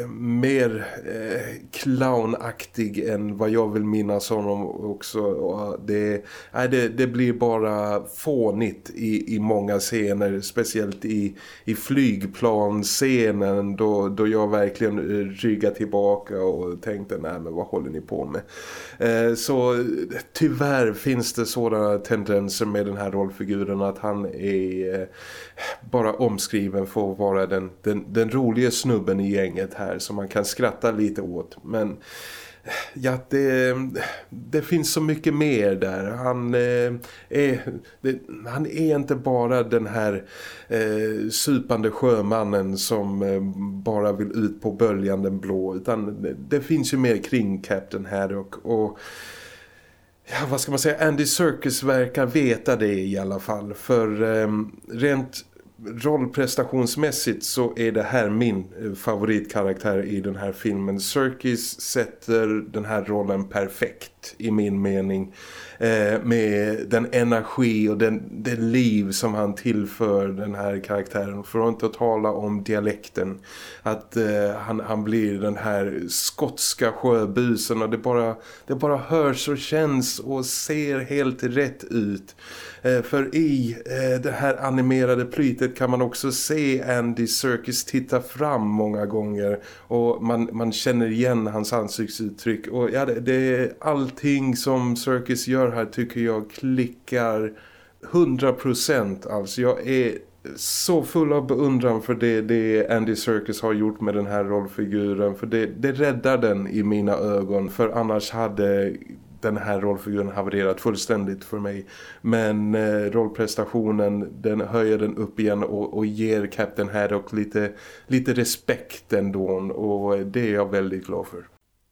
eh, mer eh, clownaktig än vad jag vill minnas honom också. Och eh, det, nej, det, det blir bara fånigt i, i många scener, speciellt i, i flygplanscenen då, då jag verkligen eh, ryggar tillbaka och tänkte, nej men vad håller ni på med? Eh, så tyvärr finns det sådana tendenser med den här rollfiguren att han är eh, bara omskriven för att vara den, den, den roliga snubben i gänget här som man kan skratta lite åt. Men ja, det, det finns så mycket mer där. Han, eh, är, det, han är inte bara den här eh, supande sjömannen som eh, bara vill ut på böljan den blå. Utan det finns ju mer kring Captain Haddock och ja, vad ska man säga, Andy Serkis verkar veta det i alla fall. För eh, rent rollprestationsmässigt så är det här min eh, favoritkaraktär i den här filmen. Serkis sätter den här rollen perfekt i min mening eh, med den energi och den, det liv som han tillför den här karaktären. För att inte tala om dialekten. Att eh, han, han blir den här skotska sjöbusen och det bara, det bara hörs och känns och ser helt rätt ut. Eh, för i eh, det här animerade plytet kan man också se Andy Serkis titta fram många gånger och man, man känner igen hans ansiktsuttryck. Och ja, det, det är allting som Serkis gör här tycker jag klickar 100% alltså jag är så full av beundran för det, det Andy Serkis har gjort med den här rollfiguren för det, det räddar den i mina ögon för annars hade den här rollfiguren havererat fullständigt för mig. Men eh, rollprestationen, den höjer den upp igen och, och ger Captain Haddock lite, lite respekt ändå och det är jag väldigt glad för.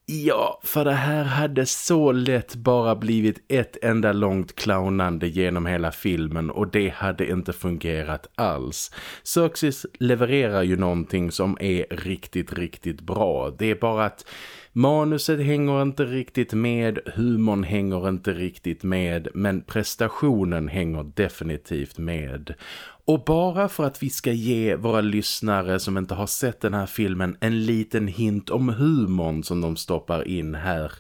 Ja, för det här hade så lätt bara blivit ett enda långt clownande genom hela filmen och det hade inte fungerat alls. Xerxes levererar ju någonting som är riktigt, riktigt bra. Det är bara att Manuset hänger inte riktigt med, humorn hänger inte riktigt med, men prestationen hänger definitivt med. Och bara för att vi ska ge våra lyssnare som inte har sett den här filmen en liten hint om humorn som de stoppar in här.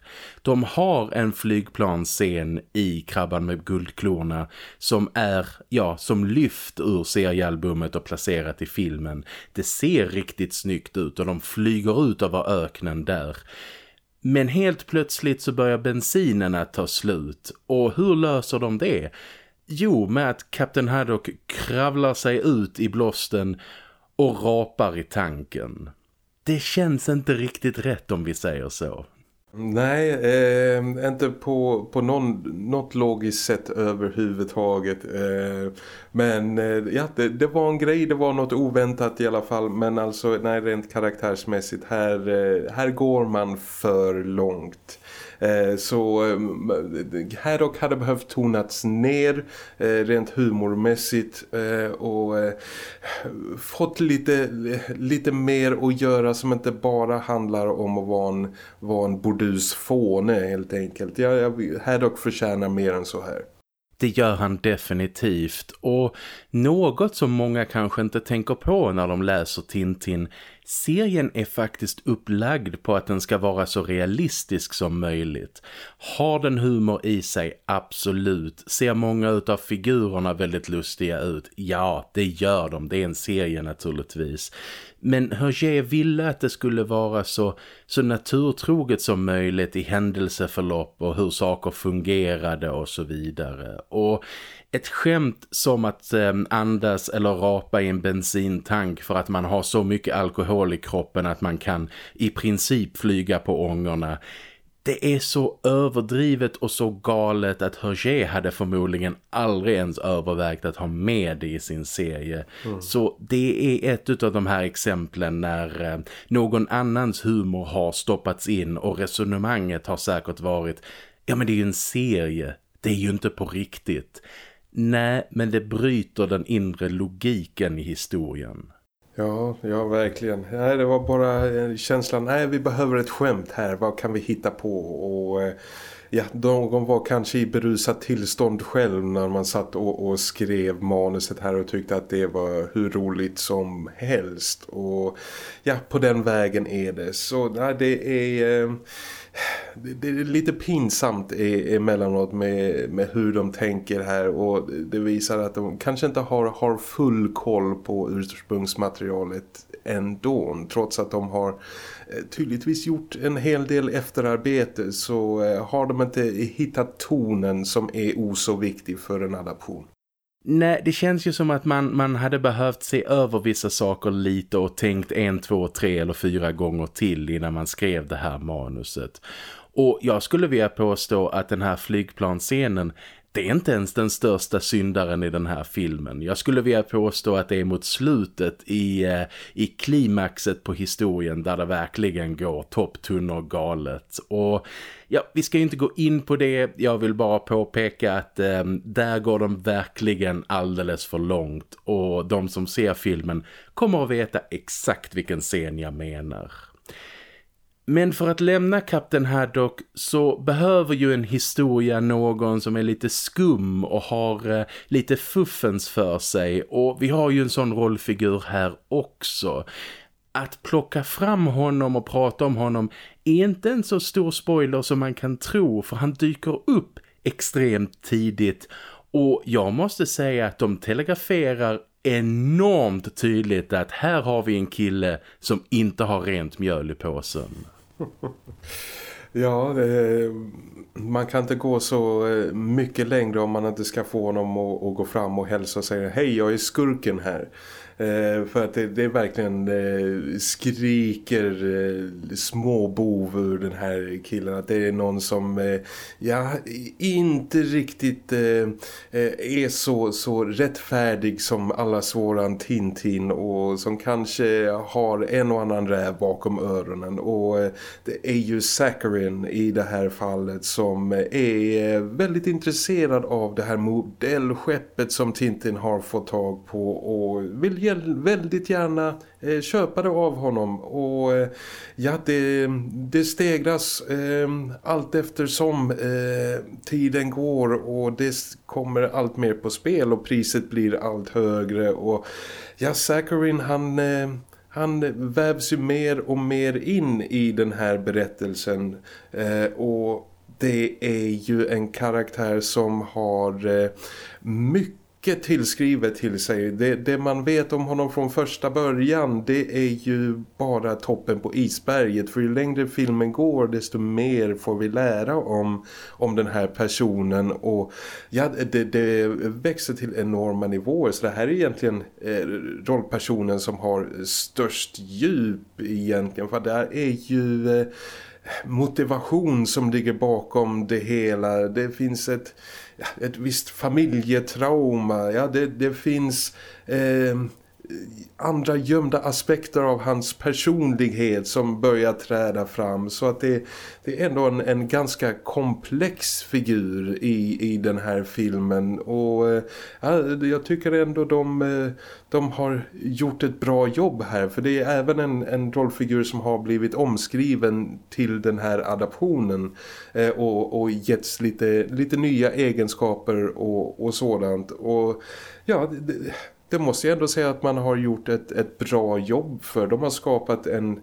De har en flygplansscen i Krabban med guldklorna som är, ja, som lyft ur seriealbumet och placerat i filmen. Det ser riktigt snyggt ut och de flyger ut över öknen där. Men helt plötsligt så börjar bensinen att ta slut. Och hur löser de det? Jo, med att Captain Haddock kravlar sig ut i blåsten och rapar i tanken. Det känns inte riktigt rätt om vi säger så. Nej, eh, inte på, på någon, något logiskt sätt överhuvudtaget. Eh, men eh, ja, det, det, var en grej, det var något oväntat i alla fall. Men alltså, nej, rent karaktärsmässigt, här, eh, här går man för långt. Eh, så eh, Haddock hade behövt tonats ner eh, rent humormässigt och fått lite, lite mer att göra som inte bara handlar om att vara en, vara en bordus fåne helt enkelt. Jag, jag, Haddock förtjänar mer än så här. Det gör han definitivt och något som många kanske inte tänker på när de läser Tintin Serien är faktiskt upplagd på att den ska vara så realistisk som möjligt. Har den humor i sig? Absolut. Ser många av figurerna väldigt lustiga ut? Ja, det gör de. Det är en serie naturligtvis. Men Hergé ville att det skulle vara så, så naturtroget som möjligt i händelseförlopp och hur saker fungerade och så vidare. Och ett skämt som att eh, andas eller rapa i en bensintank för att man har så mycket alkohol i kroppen att man kan i princip flyga på ångorna. Det är så överdrivet och så galet att Hergé hade förmodligen aldrig ens övervägt att ha med det i sin serie. Mm. Så det är ett av de här exemplen när eh, någon annans humor har stoppats in och resonemanget har säkert varit ja men det är ju en serie, det är ju inte på riktigt. Nej, men det bryter den inre logiken i historien. Ja, ja verkligen. Nej, det var bara eh, känslan, nej vi behöver ett skämt här, vad kan vi hitta på? Och eh, ja, någon var kanske i berusat tillstånd själv när man satt och, och, skrev manuset här och tyckte att det var hur roligt som helst. Och ja, på den vägen är det. Så nej, det är... Eh, det, det, är lite pinsamt emellanåt med, med hur de tänker här och det visar att de kanske inte har, har full koll på ursprungsmaterialet ändå trots att de har eh, tydligtvis gjort en hel del efterarbete så eh, har de inte hittat tonen som är oså viktig för en adaption. Nej, det känns ju som att man, man hade behövt se över vissa saker lite och tänkt en, två, tre eller fyra gånger till innan man skrev det här manuset. Och jag skulle vilja påstå att den här flygplanscenen det är inte ens den största syndaren i den här filmen. Jag skulle vilja påstå att det är mot slutet i, eh, i klimaxet på historien där det verkligen går topptunnor galet. Och ja, vi ska ju inte gå in på det. Jag vill bara påpeka att eh, där går de verkligen alldeles för långt. Och de som ser filmen kommer att veta exakt vilken scen jag menar. Men för att lämna Kapten Haddock så behöver ju en historia någon som är lite skum och har eh, lite fuffens för sig. Och vi har ju en sån rollfigur här också. Att plocka fram honom och prata om honom är inte en så stor spoiler som man kan tro för han dyker upp extremt tidigt. Och jag måste säga att de telegraferar enormt tydligt att här har vi en kille som inte har rent mjöl i påsen. ja, det, man kan inte gå så eh, mycket längre om man inte ska få honom att, att gå fram och hälsa och säga hej jag är skurken här. Eh, för att det, det verkligen eh, skriker eh, småbov ur den här killen. Att det är någon som eh, ja, inte riktigt är så, så rättfärdig som alla svåran Tintin och som kanske har en och annan räv bakom öronen. Och det är ju Saccharin i det här fallet som är väldigt intresserad av det här modellskeppet som Tintin har fått tag på och vill väldigt gärna eh, köpa det av honom. Och eh, ja det, det stegras eh, allt eftersom eh, tiden går och det kommer allt mer på spel och priset blir allt högre. Och ja Saccharin han eh, han vävs ju mer och mer in i den här berättelsen. Eh, och det är ju en karaktär som har eh, mycket mycket tillskrivet till sig. Det, det, man vet om honom från första början det är ju bara toppen på isberget. För ju längre filmen går desto mer får vi lära om, om den här personen. Och ja, det, det växer till enorma nivåer. Så det här är egentligen eh, rollpersonen som har störst djup egentligen. För det är ju... Eh, motivation som ligger bakom det hela. Det finns ett ett visst familjetrauma. Ja, det, det finns eh, andra gömda aspekter av hans personlighet som börjar träda fram. Så att det, det är ändå en, en ganska komplex figur i, i den här filmen. Och eh, ja, jag tycker ändå de, eh, de har gjort ett bra jobb här. För det är även en, en rollfigur som har blivit omskriven till den här adaptionen eh, och, och getts lite, lite nya egenskaper och, och sådant. Och ja, det, det måste jag ändå säga att man har gjort ett, ett bra jobb för. De har skapat en,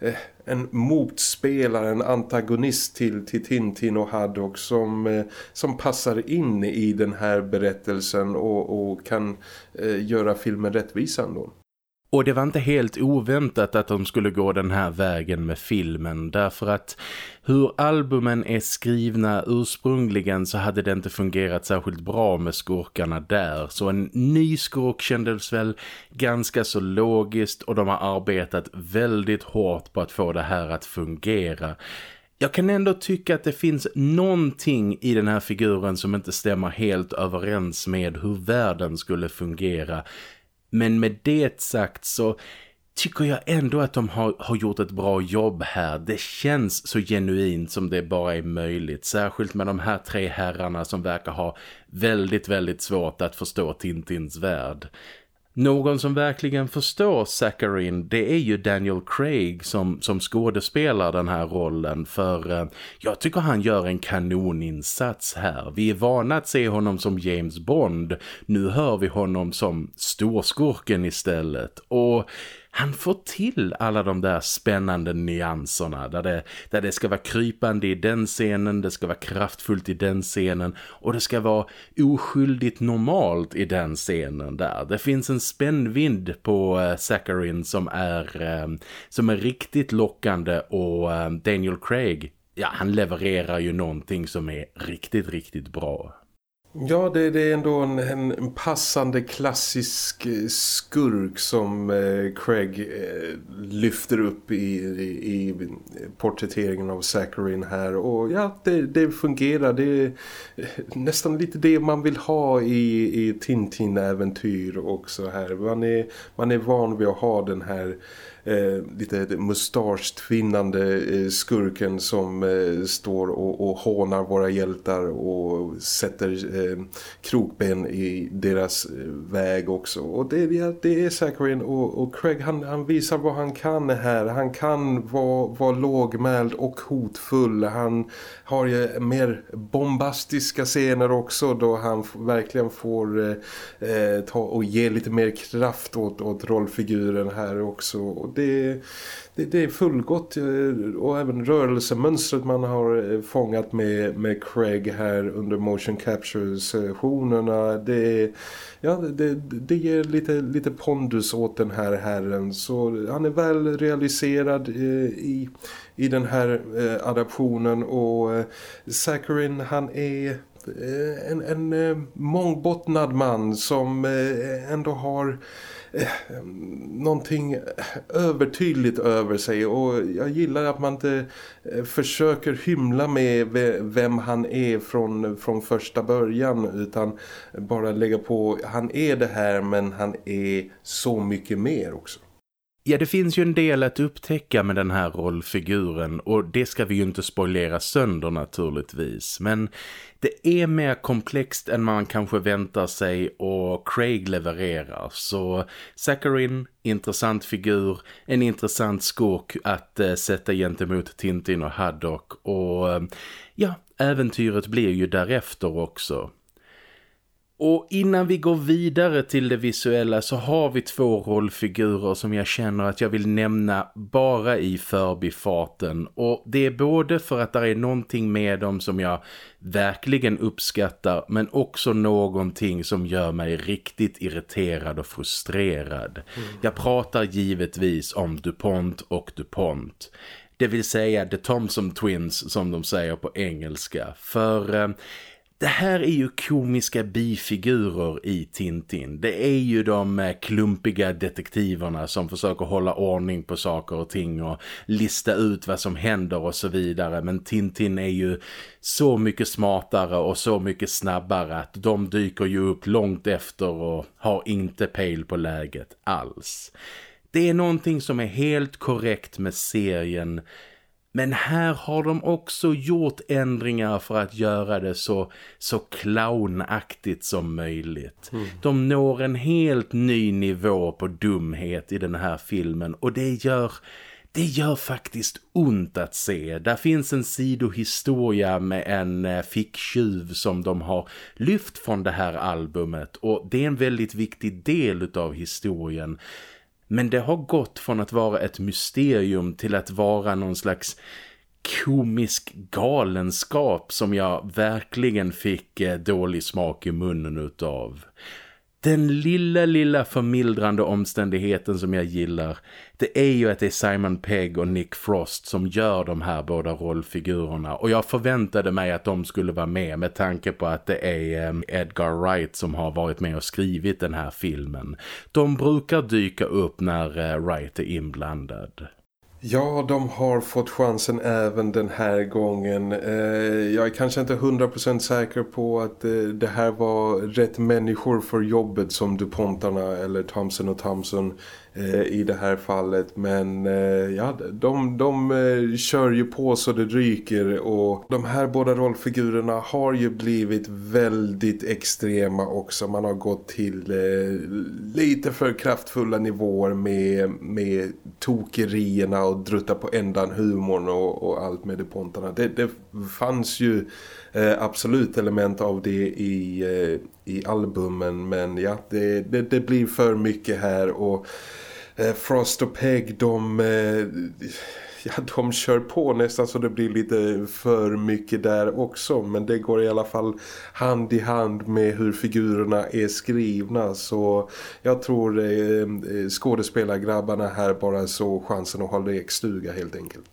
eh, en motspelare, en antagonist till, till Tintin och Haddock som, eh, som passar in i den här berättelsen och, och kan eh, göra filmen rättvisande. Och det var inte helt oväntat att de skulle gå den här vägen med filmen därför att hur albumen är skrivna ursprungligen så hade det inte fungerat särskilt bra med skurkarna där. Så en ny skurk kändes väl ganska så logiskt och de har arbetat väldigt hårt på att få det här att fungera. Jag kan ändå tycka att det finns någonting i den här figuren som inte stämmer helt överens med hur världen skulle fungera. Men med det sagt så tycker jag ändå att de har, har gjort ett bra jobb här. Det känns så genuint som det bara är möjligt. Särskilt med de här tre herrarna som verkar ha väldigt, väldigt svårt att förstå Tintins värld. Någon som verkligen förstår Saccharin det är ju Daniel Craig som, som skådespelar den här rollen. För eh, jag tycker han gör en kanoninsats här. Vi är vana att se honom som James Bond, nu hör vi honom som storskurken istället. Och han får till alla de där spännande nyanserna där det, där det ska vara krypande i den scenen, det ska vara kraftfullt i den scenen och det ska vara oskyldigt normalt i den scenen där. Det finns en spännvind på uh, Saccharin som är, eh, som är riktigt lockande och eh, Daniel Craig, ja han levererar ju någonting som är riktigt, riktigt bra. Ja, det, det, är ändå en, en, passande klassisk eh, skurk som eh, Craig eh, lyfter upp i, i, i porträtteringen av Saccharin här. Och ja, det, det, fungerar. Det är eh, nästan lite det man vill ha i, i Tintin-äventyr också här. Man är, man är van vid att ha den här eh, lite mustaschtvinnande eh, skurken som eh, står och, och hånar våra hjältar och sätter eh, krokben i deras eh, väg också. Och det, ja, det är Zacharian och, och Craig han, han, visar vad han kan här. Han kan vara, vara lågmäld och hotfull. Han har ju mer bombastiska scener också då han verkligen får eh, eh, ta och ge lite mer kraft åt, åt rollfiguren här också. Och det, det, det är fullgott eh, och även rörelsemönstret man har eh, fångat med, med Craig här under motion capture-sessionerna. Det, ja, det, det ger lite, lite pondus åt den här herren. Så han är väl realiserad eh, i, i den här adaptionen. Och eh, Zacharin han är en, en mångbottnad man som ändå har eh, någonting övertydligt över sig och jag gillar att man inte eh, försöker hymla med vem han är från, från första början utan bara lägga på han är det här men han är så mycket mer också. Ja, det finns ju en del att upptäcka med den här rollfiguren och det ska vi ju inte spoilera sönder naturligtvis. Men det är mer komplext än man kanske väntar sig och Craig levererar. Så Saccharin, intressant figur, en intressant skåk att eh, sätta gentemot Tintin och Haddock och eh, ja, äventyret blir ju därefter också. Och innan vi går vidare till det visuella så har vi två rollfigurer som jag känner att jag vill nämna bara i förbifarten. Och det är både för att det är någonting med dem som jag verkligen uppskattar men också någonting som gör mig riktigt irriterad och frustrerad. Mm. Jag pratar givetvis om DuPont och DuPont. Det vill säga The Thompson Twins som de säger på engelska. För... Eh, det här är ju komiska bifigurer i Tintin. Det är ju de eh, klumpiga detektiverna som försöker hålla ordning på saker och ting och lista ut vad som händer och så vidare. Men Tintin är ju så mycket smartare och så mycket snabbare att de dyker ju upp långt efter och har inte pejl på läget alls. Det är någonting som är helt korrekt med serien- men här har de också gjort ändringar för att göra det så, så clownaktigt som möjligt. Mm. De når en helt ny nivå på dumhet i den här filmen och det gör... Det gör faktiskt ont att se. Där finns en sidohistoria med en eh, ficktjuv som de har lyft från det här albumet och det är en väldigt viktig del av historien. Men det har gått från att vara ett mysterium till att vara någon slags komisk galenskap som jag verkligen fick eh, dålig smak i munnen utav. Den lilla, lilla förmildrande omständigheten som jag gillar det är ju att det är Simon Pegg och Nick Frost som gör de här båda rollfigurerna och jag förväntade mig att de skulle vara med med tanke på att det är ehm, Edgar Wright som har varit med och skrivit den här filmen. De brukar dyka upp när eh, Wright är inblandad. Ja, de har fått chansen även den här gången. Eh, jag är kanske inte 100% säker på att eh, det här var rätt människor för jobbet som DuPontarna eller Thompson och Thompson Eh, i det här fallet men eh, ja, de, de eh, kör ju på så det ryker och de här båda rollfigurerna har ju blivit väldigt extrema också. Man har gått till lite för kraftfulla nivåer med, med tokerierna och drutta på ändan humorn och, och allt med depontarna. Det, det fanns ju eh, absolut element av det i, eh, i albumen men ja, det, det, det, blir för mycket här och eh, Frost och Peg de, eh, ja, de kör på nästan så det blir lite för mycket där också men det går i alla fall hand i hand med hur figurerna är skrivna så jag tror eh, eh skådespelargrabbarna här bara så chansen att ha lekstuga helt enkelt.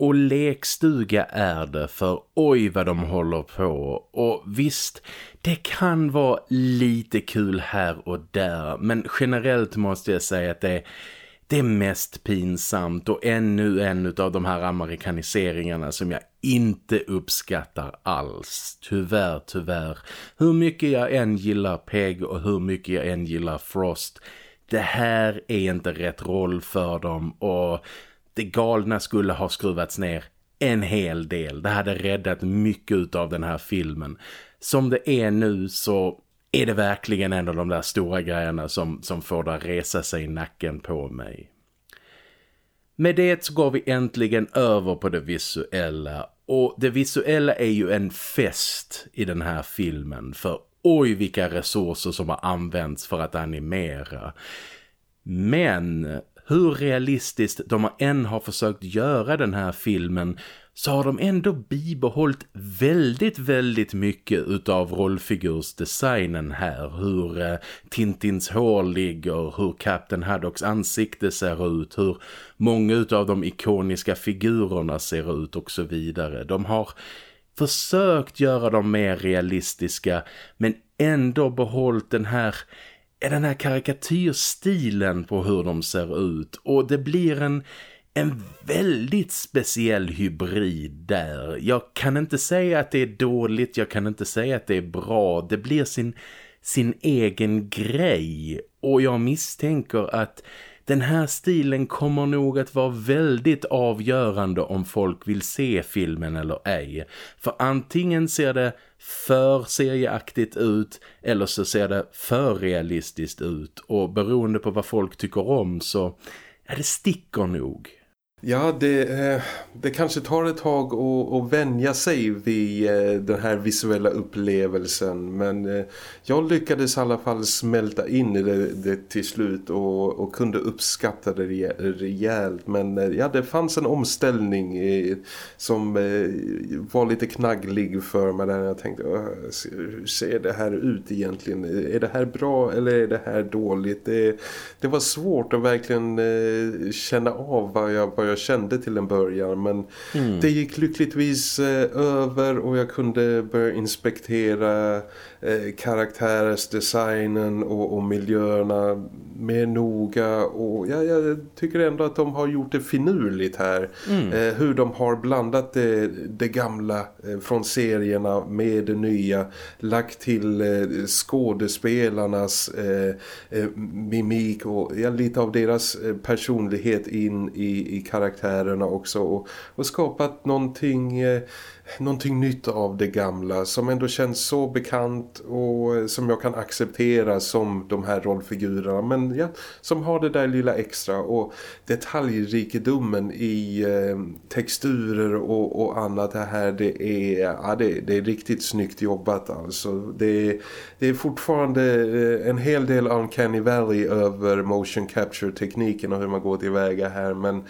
Och lekstuga är det för oj vad de håller på. Och visst, det kan vara lite kul här och där. Men generellt måste jag säga att det är, det är mest pinsamt och ännu en av de här amerikaniseringarna som jag inte uppskattar alls. Tyvärr, tyvärr. Hur mycket jag än gillar Peg och hur mycket jag än gillar Frost. Det här är inte rätt roll för dem och det galna skulle ha skruvats ner en hel del. Det hade räddat mycket av den här filmen. Som det är nu så är det verkligen en av de där stora grejerna som, som får det att resa sig i nacken på mig. Med det så går vi äntligen över på det visuella och det visuella är ju en fest i den här filmen för oj vilka resurser som har använts för att animera. Men hur realistiskt de än har försökt göra den här filmen så har de ändå bibehållit väldigt, väldigt mycket utav rollfigursdesignen här. Hur eh, Tintins hår ligger, hur Captain Haddocks ansikte ser ut, hur många utav de ikoniska figurerna ser ut och så vidare. De har försökt göra dem mer realistiska men ändå behållit den här är den här karikatyrstilen på hur de ser ut och det blir en, en väldigt speciell hybrid där. Jag kan inte säga att det är dåligt, jag kan inte säga att det är bra. Det blir sin, sin egen grej och jag misstänker att den här stilen kommer nog att vara väldigt avgörande om folk vill se filmen eller ej. För antingen ser det för serieaktigt ut eller så ser det för realistiskt ut. Och beroende på vad folk tycker om så ja, det sticker nog. Ja, det, eh, det kanske tar ett tag att, att vänja sig vid eh, den här visuella upplevelsen. Men eh, jag lyckades i alla fall smälta in i det, det till slut och, och, kunde uppskatta det rejält. Men ja, det fanns en omställning som var lite knagglig för mig där jag tänkte, hur ser det här ut egentligen? Är det här bra eller är det här dåligt? Det, det var svårt att verkligen känna av vad jag, vad jag jag kände till en början men mm. det gick lyckligtvis eh, över och jag kunde börja inspektera eh, karaktärsdesignen och, och miljöerna mer noga och ja, jag tycker ändå att de har gjort det finurligt här mm. eh, hur de har blandat det, det gamla eh, från serierna med det nya lagt till eh, skådespelarnas mimik och ja, lite av deras personlighet in i, i karaktärerna också och, och skapat någonting, eh, någonting nytt av det gamla som ändå känns så bekant och eh, som jag kan acceptera som de här rollfigurerna. Men ja, som har det där lilla extra och detaljrikedomen i eh, texturer och, och annat det här det är, ja, det, det är riktigt snyggt jobbat alltså. Det, det är fortfarande eh, en hel del uncanny valley över motion capture tekniken och hur man går tillväga här men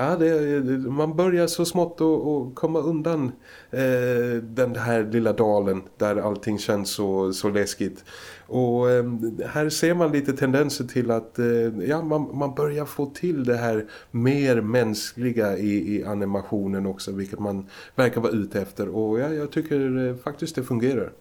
ja, det, man börjar så smått att komma undan eh, den här lilla dalen där allting känns så, så läskigt. Och eh, här ser man lite tendenser till att eh, ja, man, man börjar få till det här mer mänskliga i, i animationen också, vilket man verkar vara ute efter. Och ja, jag tycker eh, faktiskt det fungerar.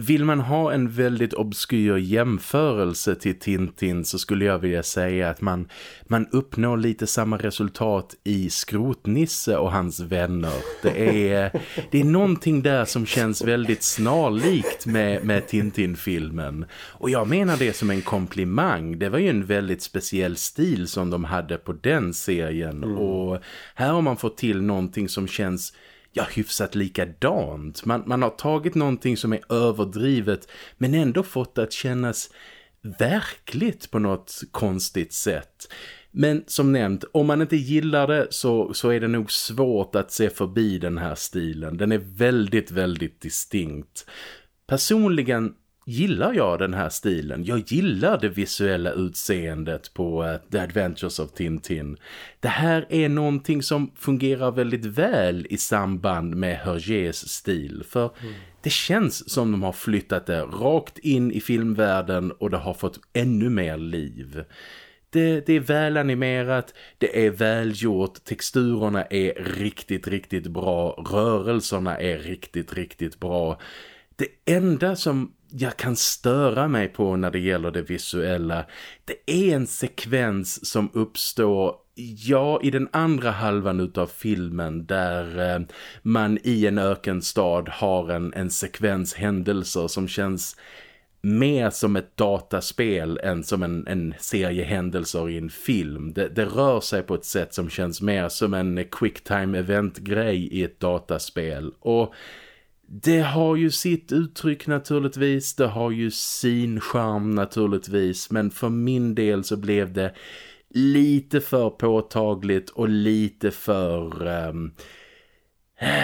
Vill man ha en väldigt obskyr jämförelse till Tintin så skulle jag vilja säga att man, man uppnår lite samma resultat i Skrotnisse och hans vänner. Det är, det är någonting där som känns väldigt snarlikt med, med Tintin-filmen. Och jag menar det som en komplimang. Det var ju en väldigt speciell stil som de hade på den serien. Mm. Och här har man fått till någonting som känns ja, hyfsat likadant. Man, man har tagit någonting som är överdrivet men ändå fått det att kännas verkligt på något konstigt sätt. Men som nämnt, om man inte gillar det så, så är det nog svårt att se förbi den här stilen. Den är väldigt, väldigt distinkt. Personligen gillar jag den här stilen. Jag gillar det visuella utseendet på uh, The Adventures of Tintin. Det här är någonting som fungerar väldigt väl i samband med Hergés stil. För mm. det känns som de har flyttat det rakt in i filmvärlden och det har fått ännu mer liv. det, det är välanimerat, det är välgjort, texturerna är riktigt, riktigt bra, rörelserna är riktigt, riktigt bra. Det enda som jag kan störa mig på när det gäller det visuella, det är en sekvens som uppstår Ja, i den andra halvan utav filmen där eh, man i en ökenstad har en, en sekvens händelser som känns mer som ett dataspel än som en, en serie händelser i en film. Det, det, rör sig på ett sätt som känns mer som en quicktime event-grej i ett dataspel. Och det har ju sitt uttryck naturligtvis, det har ju sin charm naturligtvis. Men för min del så blev det lite för påtagligt och lite för... Um,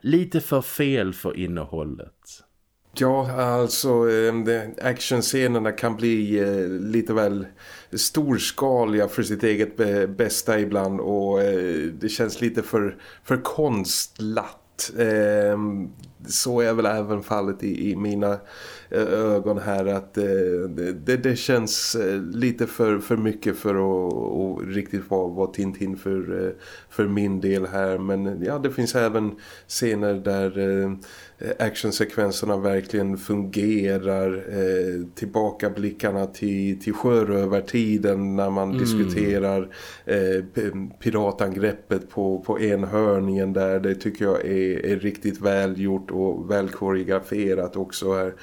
lite för fel för innehållet. Ja, alltså ehm, actionscenerna kan bli eh, lite väl storskaliga för sitt eget bästa ibland och eh, det känns lite för, för konstlat eh, så är väl även fallet i, i mina eh, ögon här att det, det, känns lite för, för mycket för att, att riktigt vara, vara Tintin för, för min del här men ja det finns även scener där Eh, actionsekvenserna verkligen fungerar eh, tillbakablickarna till, till sjörövartiden när man mm. diskuterar eh, piratangreppet på, på enhörningen där det tycker jag är, är riktigt välgjort och välkoreograferat också är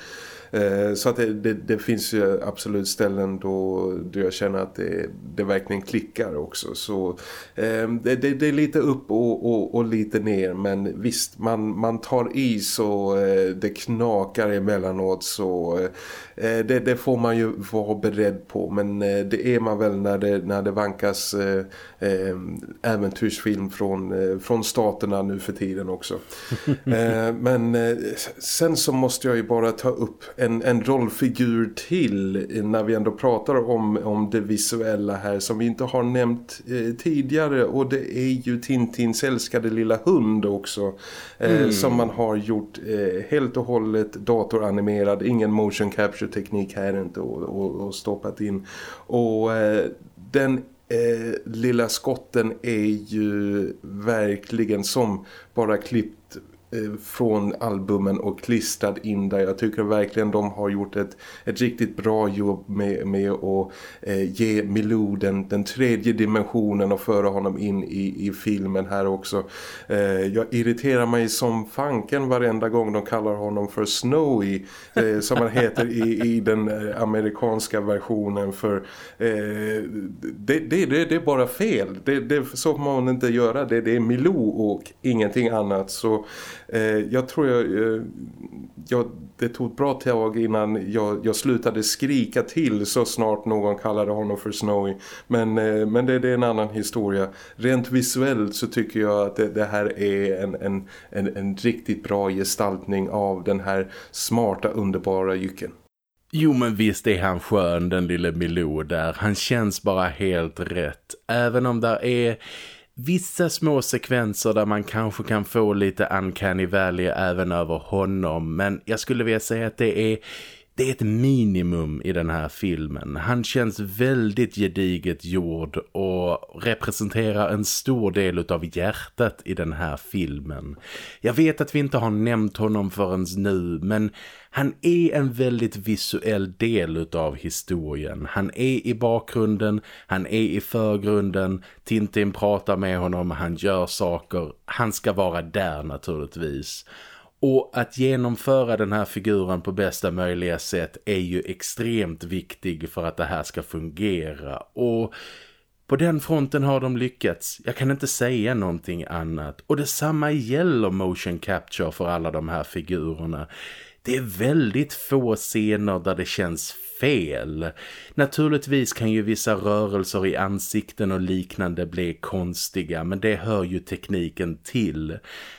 Eh, så att det, det, det, finns ju absolut ställen då, då jag känner att det, det verkligen klickar också. Så eh, det, det, är lite upp och, och, och, lite ner men visst, man, man tar i så eh, det knakar emellanåt så det, det får man ju vara beredd på. Men det är man väl när det, när det vankas äventyrsfilm från, från staterna nu för tiden också. men sen så måste jag ju bara ta upp en, en rollfigur till när vi ändå pratar om, om det visuella här som vi inte har nämnt eh, tidigare. Och det är ju Tintins älskade lilla hund också eh, mm. som man har gjort eh, helt och hållet datoranimerad, ingen motion capture teknik här inte och, och, och stoppat in. Och eh, den eh, lilla skotten är ju verkligen som bara klippt Eh, från albumen och klistrad in där. Jag tycker verkligen de har gjort ett, ett riktigt bra jobb med, med att eh, ge Milou den, den tredje dimensionen och föra honom in i, i filmen här också. Eh, jag irriterar mig som fanken varenda gång de kallar honom för Snowy eh, som han heter i, i den eh, amerikanska versionen för eh, det, det, det, det, är bara fel. Det, det, så får man inte göra. Det, det är Milou och ingenting annat så Eh, jag tror jag, eh, jag, det tog ett bra tag innan jag, jag slutade skrika till så snart någon kallade honom för Snowy. Men, eh, men det, det är en annan historia. Rent visuellt så tycker jag att det, det här är en, en, en, en riktigt bra gestaltning av den här smarta, underbara jycken. Jo men visst är han skön den lille Milou där. Han känns bara helt rätt. Även om där är vissa små sekvenser där man kanske kan få lite uncanny valley även över honom. Men jag skulle vilja säga att det är det är ett minimum i den här filmen. Han känns väldigt gediget gjord och representerar en stor del av hjärtat i den här filmen. Jag vet att vi inte har nämnt honom förrän nu men han är en väldigt visuell del av historien. Han är i bakgrunden, han är i förgrunden, Tintin pratar med honom, han gör saker. Han ska vara där naturligtvis. Och att genomföra den här figuren på bästa möjliga sätt är ju extremt viktig för att det här ska fungera. Och på den fronten har de lyckats. Jag kan inte säga någonting annat. Och detsamma gäller motion capture för alla de här figurerna. Det är väldigt få scener där det känns fel. Naturligtvis kan ju vissa rörelser i ansikten och liknande bli konstiga men det hör ju tekniken till.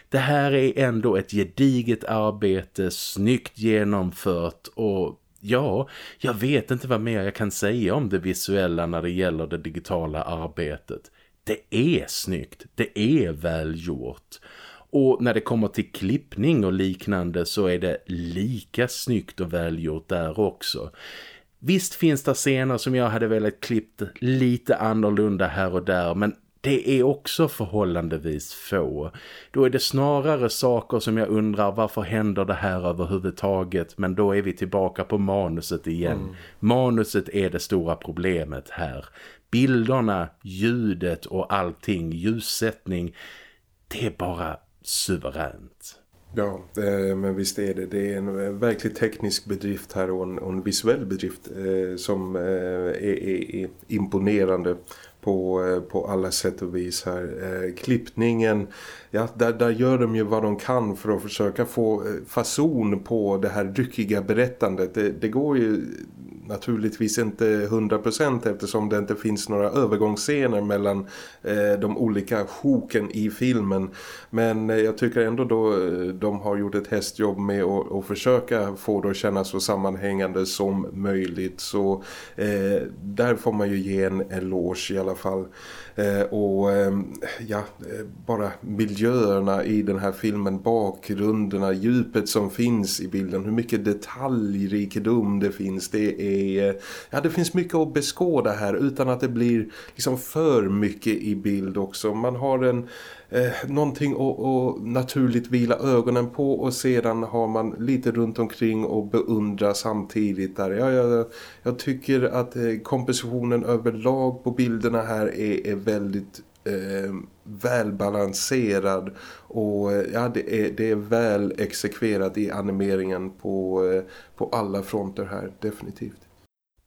Det här är ändå ett gediget arbete, snyggt genomfört och ja, jag vet inte vad mer jag kan säga om det visuella när det gäller det digitala arbetet. Det är snyggt, det är välgjort. Och när det kommer till klippning och liknande så är det lika snyggt och välgjort där också. Visst finns det scener som jag hade velat klippt lite annorlunda här och där men det är också förhållandevis få. Då är det snarare saker som jag undrar varför händer det här överhuvudtaget men då är vi tillbaka på manuset igen. Mm. Manuset är det stora problemet här. Bilderna, ljudet och allting, ljussättning, det är bara suveränt. Ja, eh, men visst är det. Det är en eh, verkligt teknisk bedrift här och en, och en visuell bedrift eh, som eh, är, är, är, imponerande på, eh, på alla sätt och vis här. Eh, klippningen, ja, där, där gör de ju vad de kan för att försöka få eh, fason på det här ryckiga berättandet. Det, det går ju naturligtvis inte 100% eftersom det inte finns några övergångsscener mellan eh, de olika sjoken i filmen. Men eh, jag tycker ändå då eh, de har gjort ett hästjobb med att, att försöka få det att kännas så sammanhängande som möjligt. Så eh, där får man ju ge en eloge i alla fall. Eh, och ehm, ja, eh, bara miljöerna i den här filmen, bakgrunderna, djupet som finns i bilden, hur mycket detaljrikedom det finns. Det är, eh, ja, det finns mycket att beskåda här utan att det blir liksom för mycket i bild också. Man har en eh, någonting att, naturligt vila ögonen på och sedan har man lite runt omkring och beundra samtidigt där. Jag, jag, jag tycker att eh, kompositionen överlag på bilderna här är, är väldigt eh, välbalanserad och eh, ja, det, är, det är väl exekverat i animeringen på, eh, på alla fronter här, definitivt.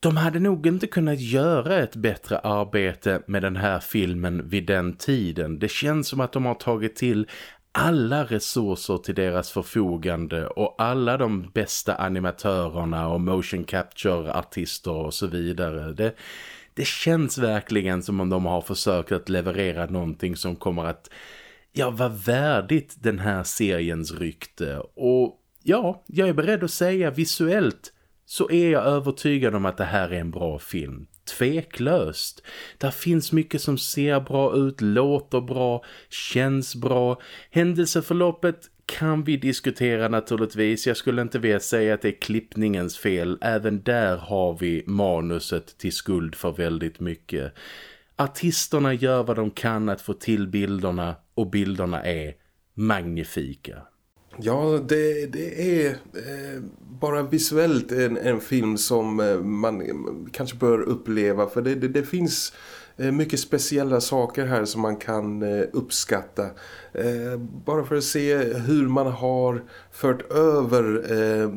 De hade nog inte kunnat göra ett bättre arbete med den här filmen vid den tiden. Det känns som att de har tagit till alla resurser till deras förfogande och alla de bästa animatörerna och motion capture-artister och så vidare. Det, det känns verkligen som om de har försökt att leverera någonting som kommer att ja, vara värdigt den här seriens rykte. Och ja, jag är beredd att säga visuellt så är jag övertygad om att det här är en bra film. Tveklöst. Där finns mycket som ser bra ut, låter bra, känns bra. Händelseförloppet kan vi diskutera naturligtvis. Jag skulle inte vilja säga att det är klippningens fel. Även där har vi manuset till skuld för väldigt mycket. Artisterna gör vad de kan att få till bilderna och bilderna är magnifika. Ja, det, det är eh, bara visuellt en, en film som eh, man kanske bör uppleva för det, det, det finns eh, mycket speciella saker här som man kan eh, uppskatta. Eh, bara för att se hur man har fört över eh,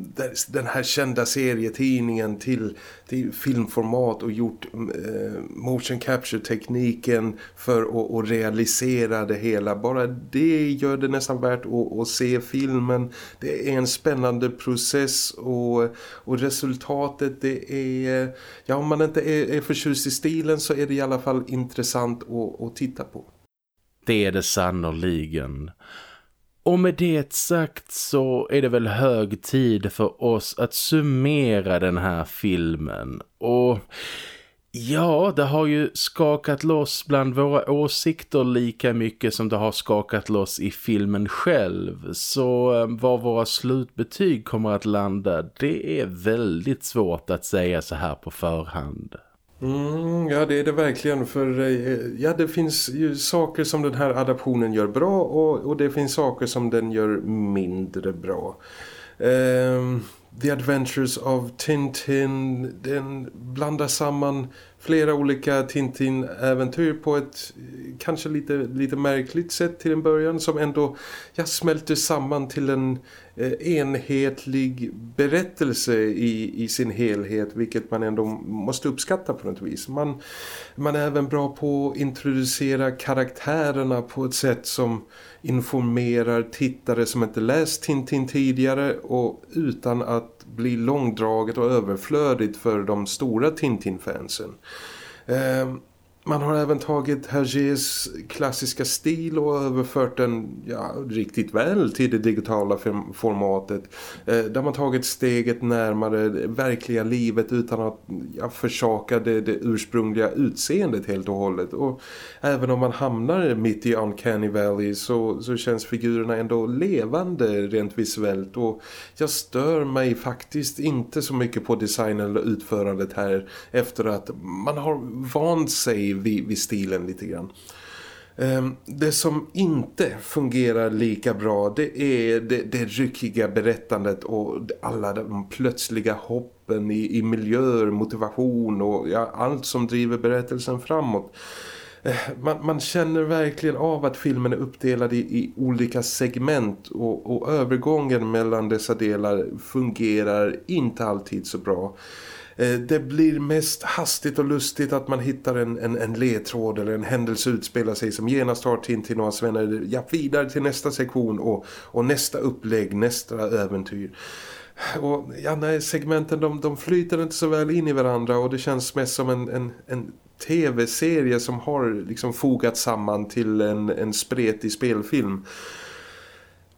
den här kända serietidningen till, till filmformat och gjort eh, motion capture-tekniken för att, att, realisera det hela. Bara det gör det nästan värt att, att se filmen. Det är en spännande process och, och resultatet det är, ja om man inte är, är förtjust i stilen så är det i alla fall intressant att, att titta på. Det är det sannoliken. Och med det sagt så är det väl hög tid för oss att summera den här filmen. Och ja, det har ju skakat loss bland våra åsikter lika mycket som det har skakat loss i filmen själv. Så eh, var våra slutbetyg kommer att landa, det är väldigt svårt att säga så här på förhand. Mm, ja, det är det verkligen. För eh, ja, det finns ju saker som den här adaptionen gör bra och, och det finns saker som den gör mindre bra. Um, The Adventures of Tintin, den blandar samman flera olika Tintin-äventyr på ett eh, kanske lite, lite märkligt sätt till en början som ändå ja, smälter samman till en Eh, enhetlig berättelse i, i sin helhet vilket man ändå måste uppskatta på något vis. Man, man är även bra på att introducera karaktärerna på ett sätt som informerar tittare som inte läst Tintin tidigare och utan att bli långdraget och överflödigt för de stora Tintin-fansen. Ehm, man har även tagit Hergés klassiska stil och överfört den ja, riktigt väl till det digitala formatet. Eh, där man tagit steget närmare det verkliga livet utan att ja, försaka det, det ursprungliga utseendet helt och hållet. Och även om man hamnar mitt i Uncanny Valley så, så känns figurerna ändå levande rent visuellt. Och jag stör mig faktiskt inte så mycket på designen eller utförandet här efter att man har vant sig vid, vid stilen lite grann. Ehm, det som inte fungerar lika bra det är det, det ryckiga berättandet och alla de plötsliga hoppen i, i miljöer, motivation och ja, allt som driver berättelsen framåt. Eh, man, man, känner verkligen av att filmen är uppdelad i, i olika segment och, och övergången mellan dessa delar fungerar inte alltid så bra. Eh, det blir mest hastigt och lustigt att man hittar en, en, en ledtråd eller en händelse utspelar sig som genast tar Tintin och hans vänner ja, vidare till nästa sektion och, och nästa upplägg, nästa äventyr. Och ja, nej, segmenten de, de flyter inte så väl in i varandra och det känns mest som en, en, en tv-serie som har liksom fogat samman till en, en spretig spelfilm.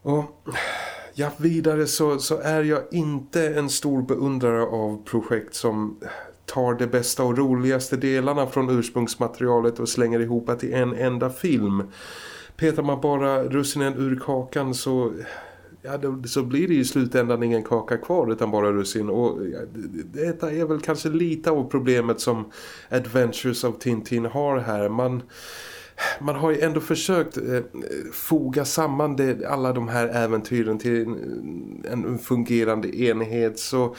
Och ja, vidare så, så är jag inte en stor beundrare av projekt som tar de bästa och roligaste delarna från ursprungsmaterialet och slänger ihop det till en enda film. Petar man bara russinen ur kakan så ja, då, så blir det i slutändan ingen kaka kvar utan bara russin. Och ja, detta är väl kanske lite av problemet som Adventures of Tintin har här. Man man har ju ändå försökt eh, foga samman det, alla de här äventyren till en, en fungerande enhet så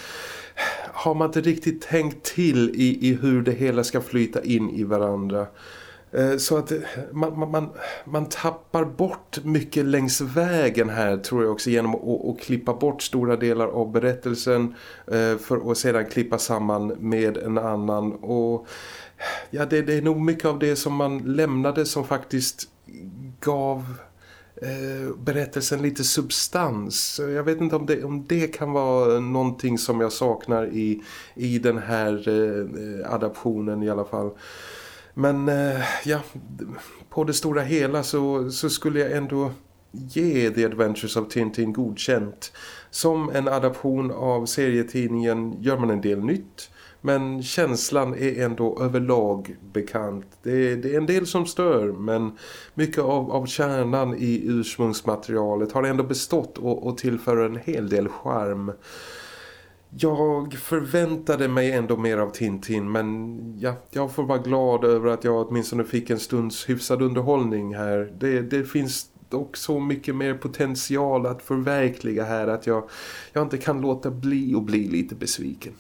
har man inte riktigt tänkt till i, i hur det hela ska flyta in i varandra. Eh, så att eh, man, man, man, tappar bort mycket längs vägen här tror jag också genom att, att klippa bort stora delar av berättelsen eh, för att sedan klippa samman med en annan och ja, det, det, är nog mycket av det som man lämnade som faktiskt gav eh, berättelsen lite substans. Jag vet inte om det, om det kan vara någonting som jag saknar i, i den här eh, adaptionen i alla fall. Men eh, ja, på det stora hela så, så skulle jag ändå ge The Adventures of Tintin godkänt. Som en adaption av serietidningen gör man en del nytt. Men känslan är ändå överlag bekant. Det är, det är en del som stör men mycket av, av kärnan i ursprungsmaterialet har ändå bestått och, och tillför en hel del charm. Jag förväntade mig ändå mer av Tintin men ja, jag får vara glad över att jag åtminstone fick en stunds hyfsad underhållning här. Det, det finns dock så mycket mer potential att förverkliga här att jag, jag inte kan låta bli och bli lite besviken.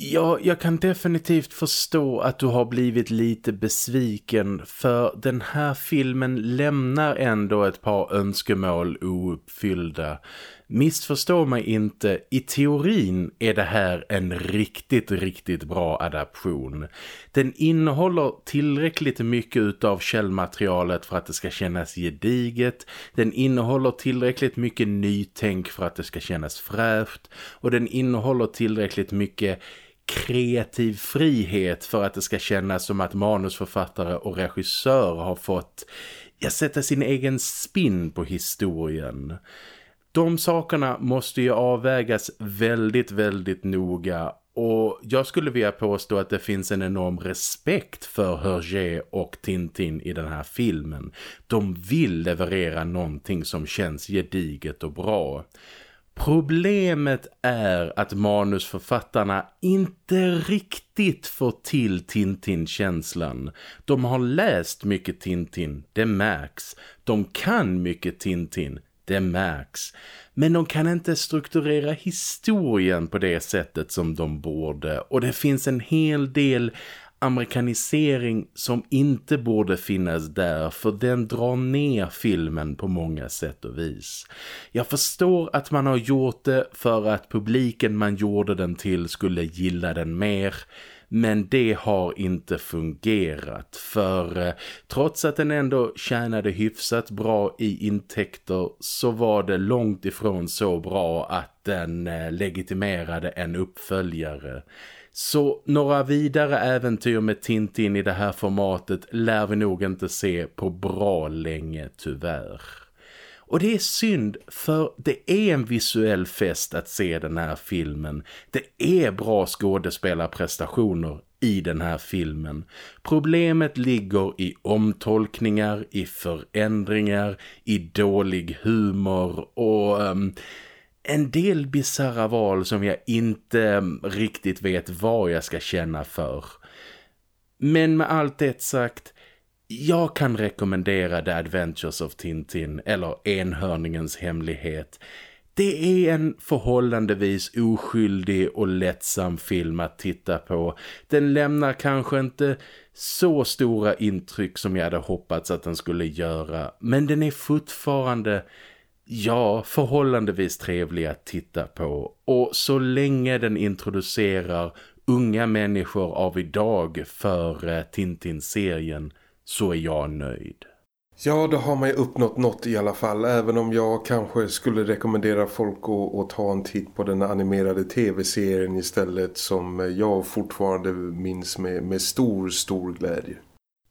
Ja, jag kan definitivt förstå att du har blivit lite besviken för den här filmen lämnar ändå ett par önskemål ouppfyllda. Missförstå mig inte, i teorin är det här en riktigt, riktigt bra adaption. Den innehåller tillräckligt mycket av källmaterialet för att det ska kännas gediget. Den innehåller tillräckligt mycket nytänk för att det ska kännas fräscht. Och den innehåller tillräckligt mycket kreativ frihet för att det ska kännas som att manusförfattare och regissör har fått ja, sätta sin egen spin på historien. De sakerna måste ju avvägas väldigt, väldigt noga och jag skulle vilja påstå att det finns en enorm respekt för Hergé och Tintin i den här filmen. De vill leverera någonting som känns gediget och bra. Problemet är att manusförfattarna inte riktigt får till Tintin-känslan. De har läst mycket Tintin, det märks. De kan mycket Tintin, det märks. Men de kan inte strukturera historien på det sättet som de borde. Och det finns en hel del amerikanisering som inte borde finnas där för den drar ner filmen på många sätt och vis. Jag förstår att man har gjort det för att publiken man gjorde den till skulle gilla den mer men det har inte fungerat för eh, trots att den ändå tjänade hyfsat bra i intäkter så var det långt ifrån så bra att den eh, legitimerade en uppföljare. Så några vidare äventyr med Tintin i det här formatet lär vi nog inte se på bra länge tyvärr. Och det är synd för det är en visuell fest att se den här filmen. Det är bra skådespelarprestationer i den här filmen. Problemet ligger i omtolkningar, i förändringar, i dålig humor och um, en del bizarra val som jag inte riktigt vet vad jag ska känna för. Men med allt det sagt, jag kan rekommendera The Adventures of Tintin eller Enhörningens hemlighet. Det är en förhållandevis oskyldig och lättsam film att titta på. Den lämnar kanske inte så stora intryck som jag hade hoppats att den skulle göra. Men den är fortfarande, ja, förhållandevis trevlig att titta på. Och så länge den introducerar unga människor av idag för Tintin-serien så är jag nöjd. Ja, då har man ju uppnått något i alla fall. Även om jag kanske skulle rekommendera folk att, att ta en titt på den animerade tv-serien istället som jag fortfarande minns med, med stor, stor glädje.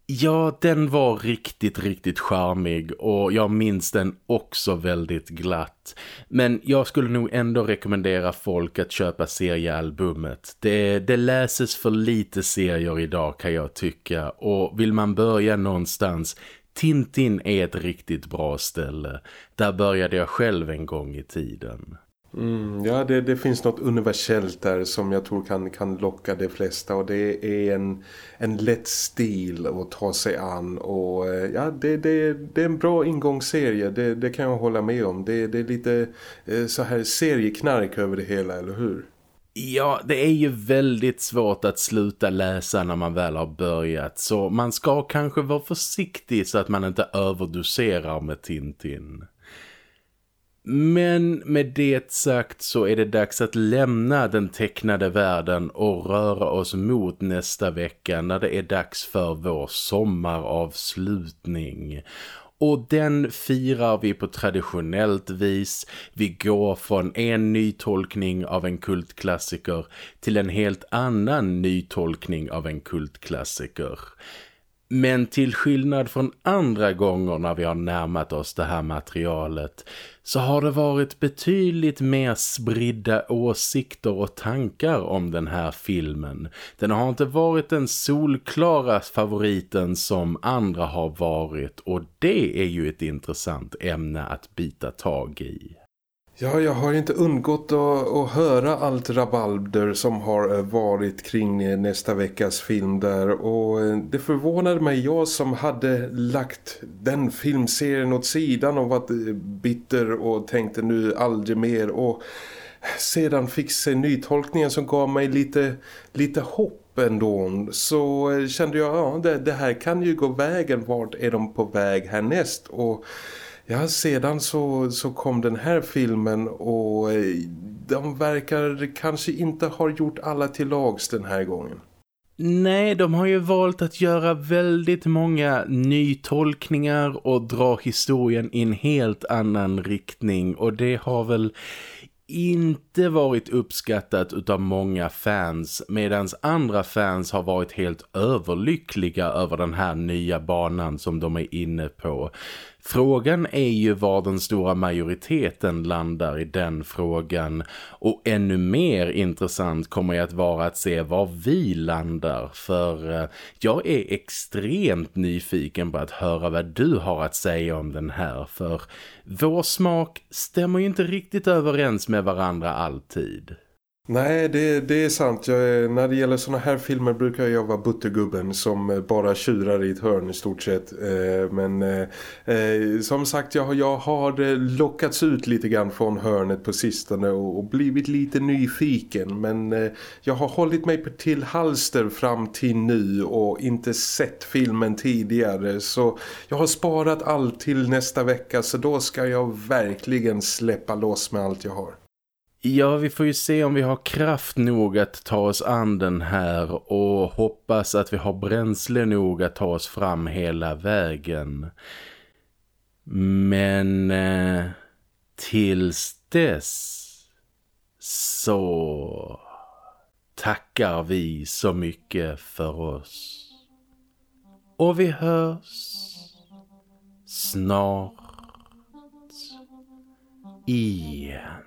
Ja, den var riktigt, riktigt charmig och jag minns den också väldigt glatt. Men jag skulle nog ändå rekommendera folk att köpa seriealbumet. Det, det läses för lite serier idag kan jag tycka och vill man börja någonstans Tintin är ett riktigt bra ställe. Där började jag själv en gång i tiden. Mm, ja, det, det, finns något universellt där som jag tror kan, kan locka de flesta och det är en, en lätt stil att ta sig an och eh, ja, det, det, det är en bra ingångsserie, det, det kan jag hålla med om. Det, det är lite eh, så här serieknark över det hela, eller hur? Ja, det är ju väldigt svårt att sluta läsa när man väl har börjat så man ska kanske vara försiktig så att man inte överdoserar med Tintin. Men med det sagt så är det dags att lämna den tecknade världen och röra oss mot nästa vecka när det är dags för vår sommaravslutning. Och den firar vi på traditionellt vis. Vi går från en ny tolkning av en kultklassiker till en helt annan ny tolkning av en kultklassiker. Men till skillnad från andra gånger när vi har närmat oss det här materialet så har det varit betydligt mer spridda åsikter och tankar om den här filmen. Den har inte varit den solklara favoriten som andra har varit och det är ju ett intressant ämne att bita tag i. Ja, jag har inte undgått att, att höra allt rabalder som har eh, varit kring eh, nästa veckas film där. Och eh, det förvånade mig jag som hade lagt den filmserien åt sidan och varit bitter och tänkte nu aldrig mer. Och sedan fick se nytolkningen som gav mig lite, lite hopp ändå. Så kände jag ja det, det här kan ju gå vägen. Vart är de på väg härnäst? Och Ja, sedan så, så kom den här filmen och eh, de verkar kanske inte ha gjort alla till lags den här gången. Nej, de har ju valt att göra väldigt många nytolkningar och dra historien i en helt annan riktning och det har väl inte varit uppskattat utav många fans medan andra fans har varit helt överlyckliga över den här nya banan som de är inne på. Frågan är ju var den stora majoriteten landar i den frågan. Och ännu mer intressant kommer det att vara att se var vi landar. För eh, jag är extremt nyfiken på att höra vad du har att säga om den här. För vår smak stämmer ju inte riktigt överens med varandra alltid. Nej, det, det är sant. Jag, när det gäller såna här filmer brukar jag vara buttergubben som eh, bara tjurar i ett hörn i stort sett. Eh, men eh, eh som sagt, jag, jag har eh, lockats ut lite grann från hörnet på sistone och, och blivit lite nyfiken. Men eh, jag har hållit mig till halster fram till nu och inte sett filmen tidigare. Så jag har sparat allt till nästa vecka så då ska jag verkligen släppa loss med allt jag har. Ja, vi får ju se om vi har kraft nog att ta oss an den här och hoppas att vi har bränsle nog att ta oss fram hela vägen. Men eh, tills dess så tackar vi så mycket för oss. Och vi hörs snart igen.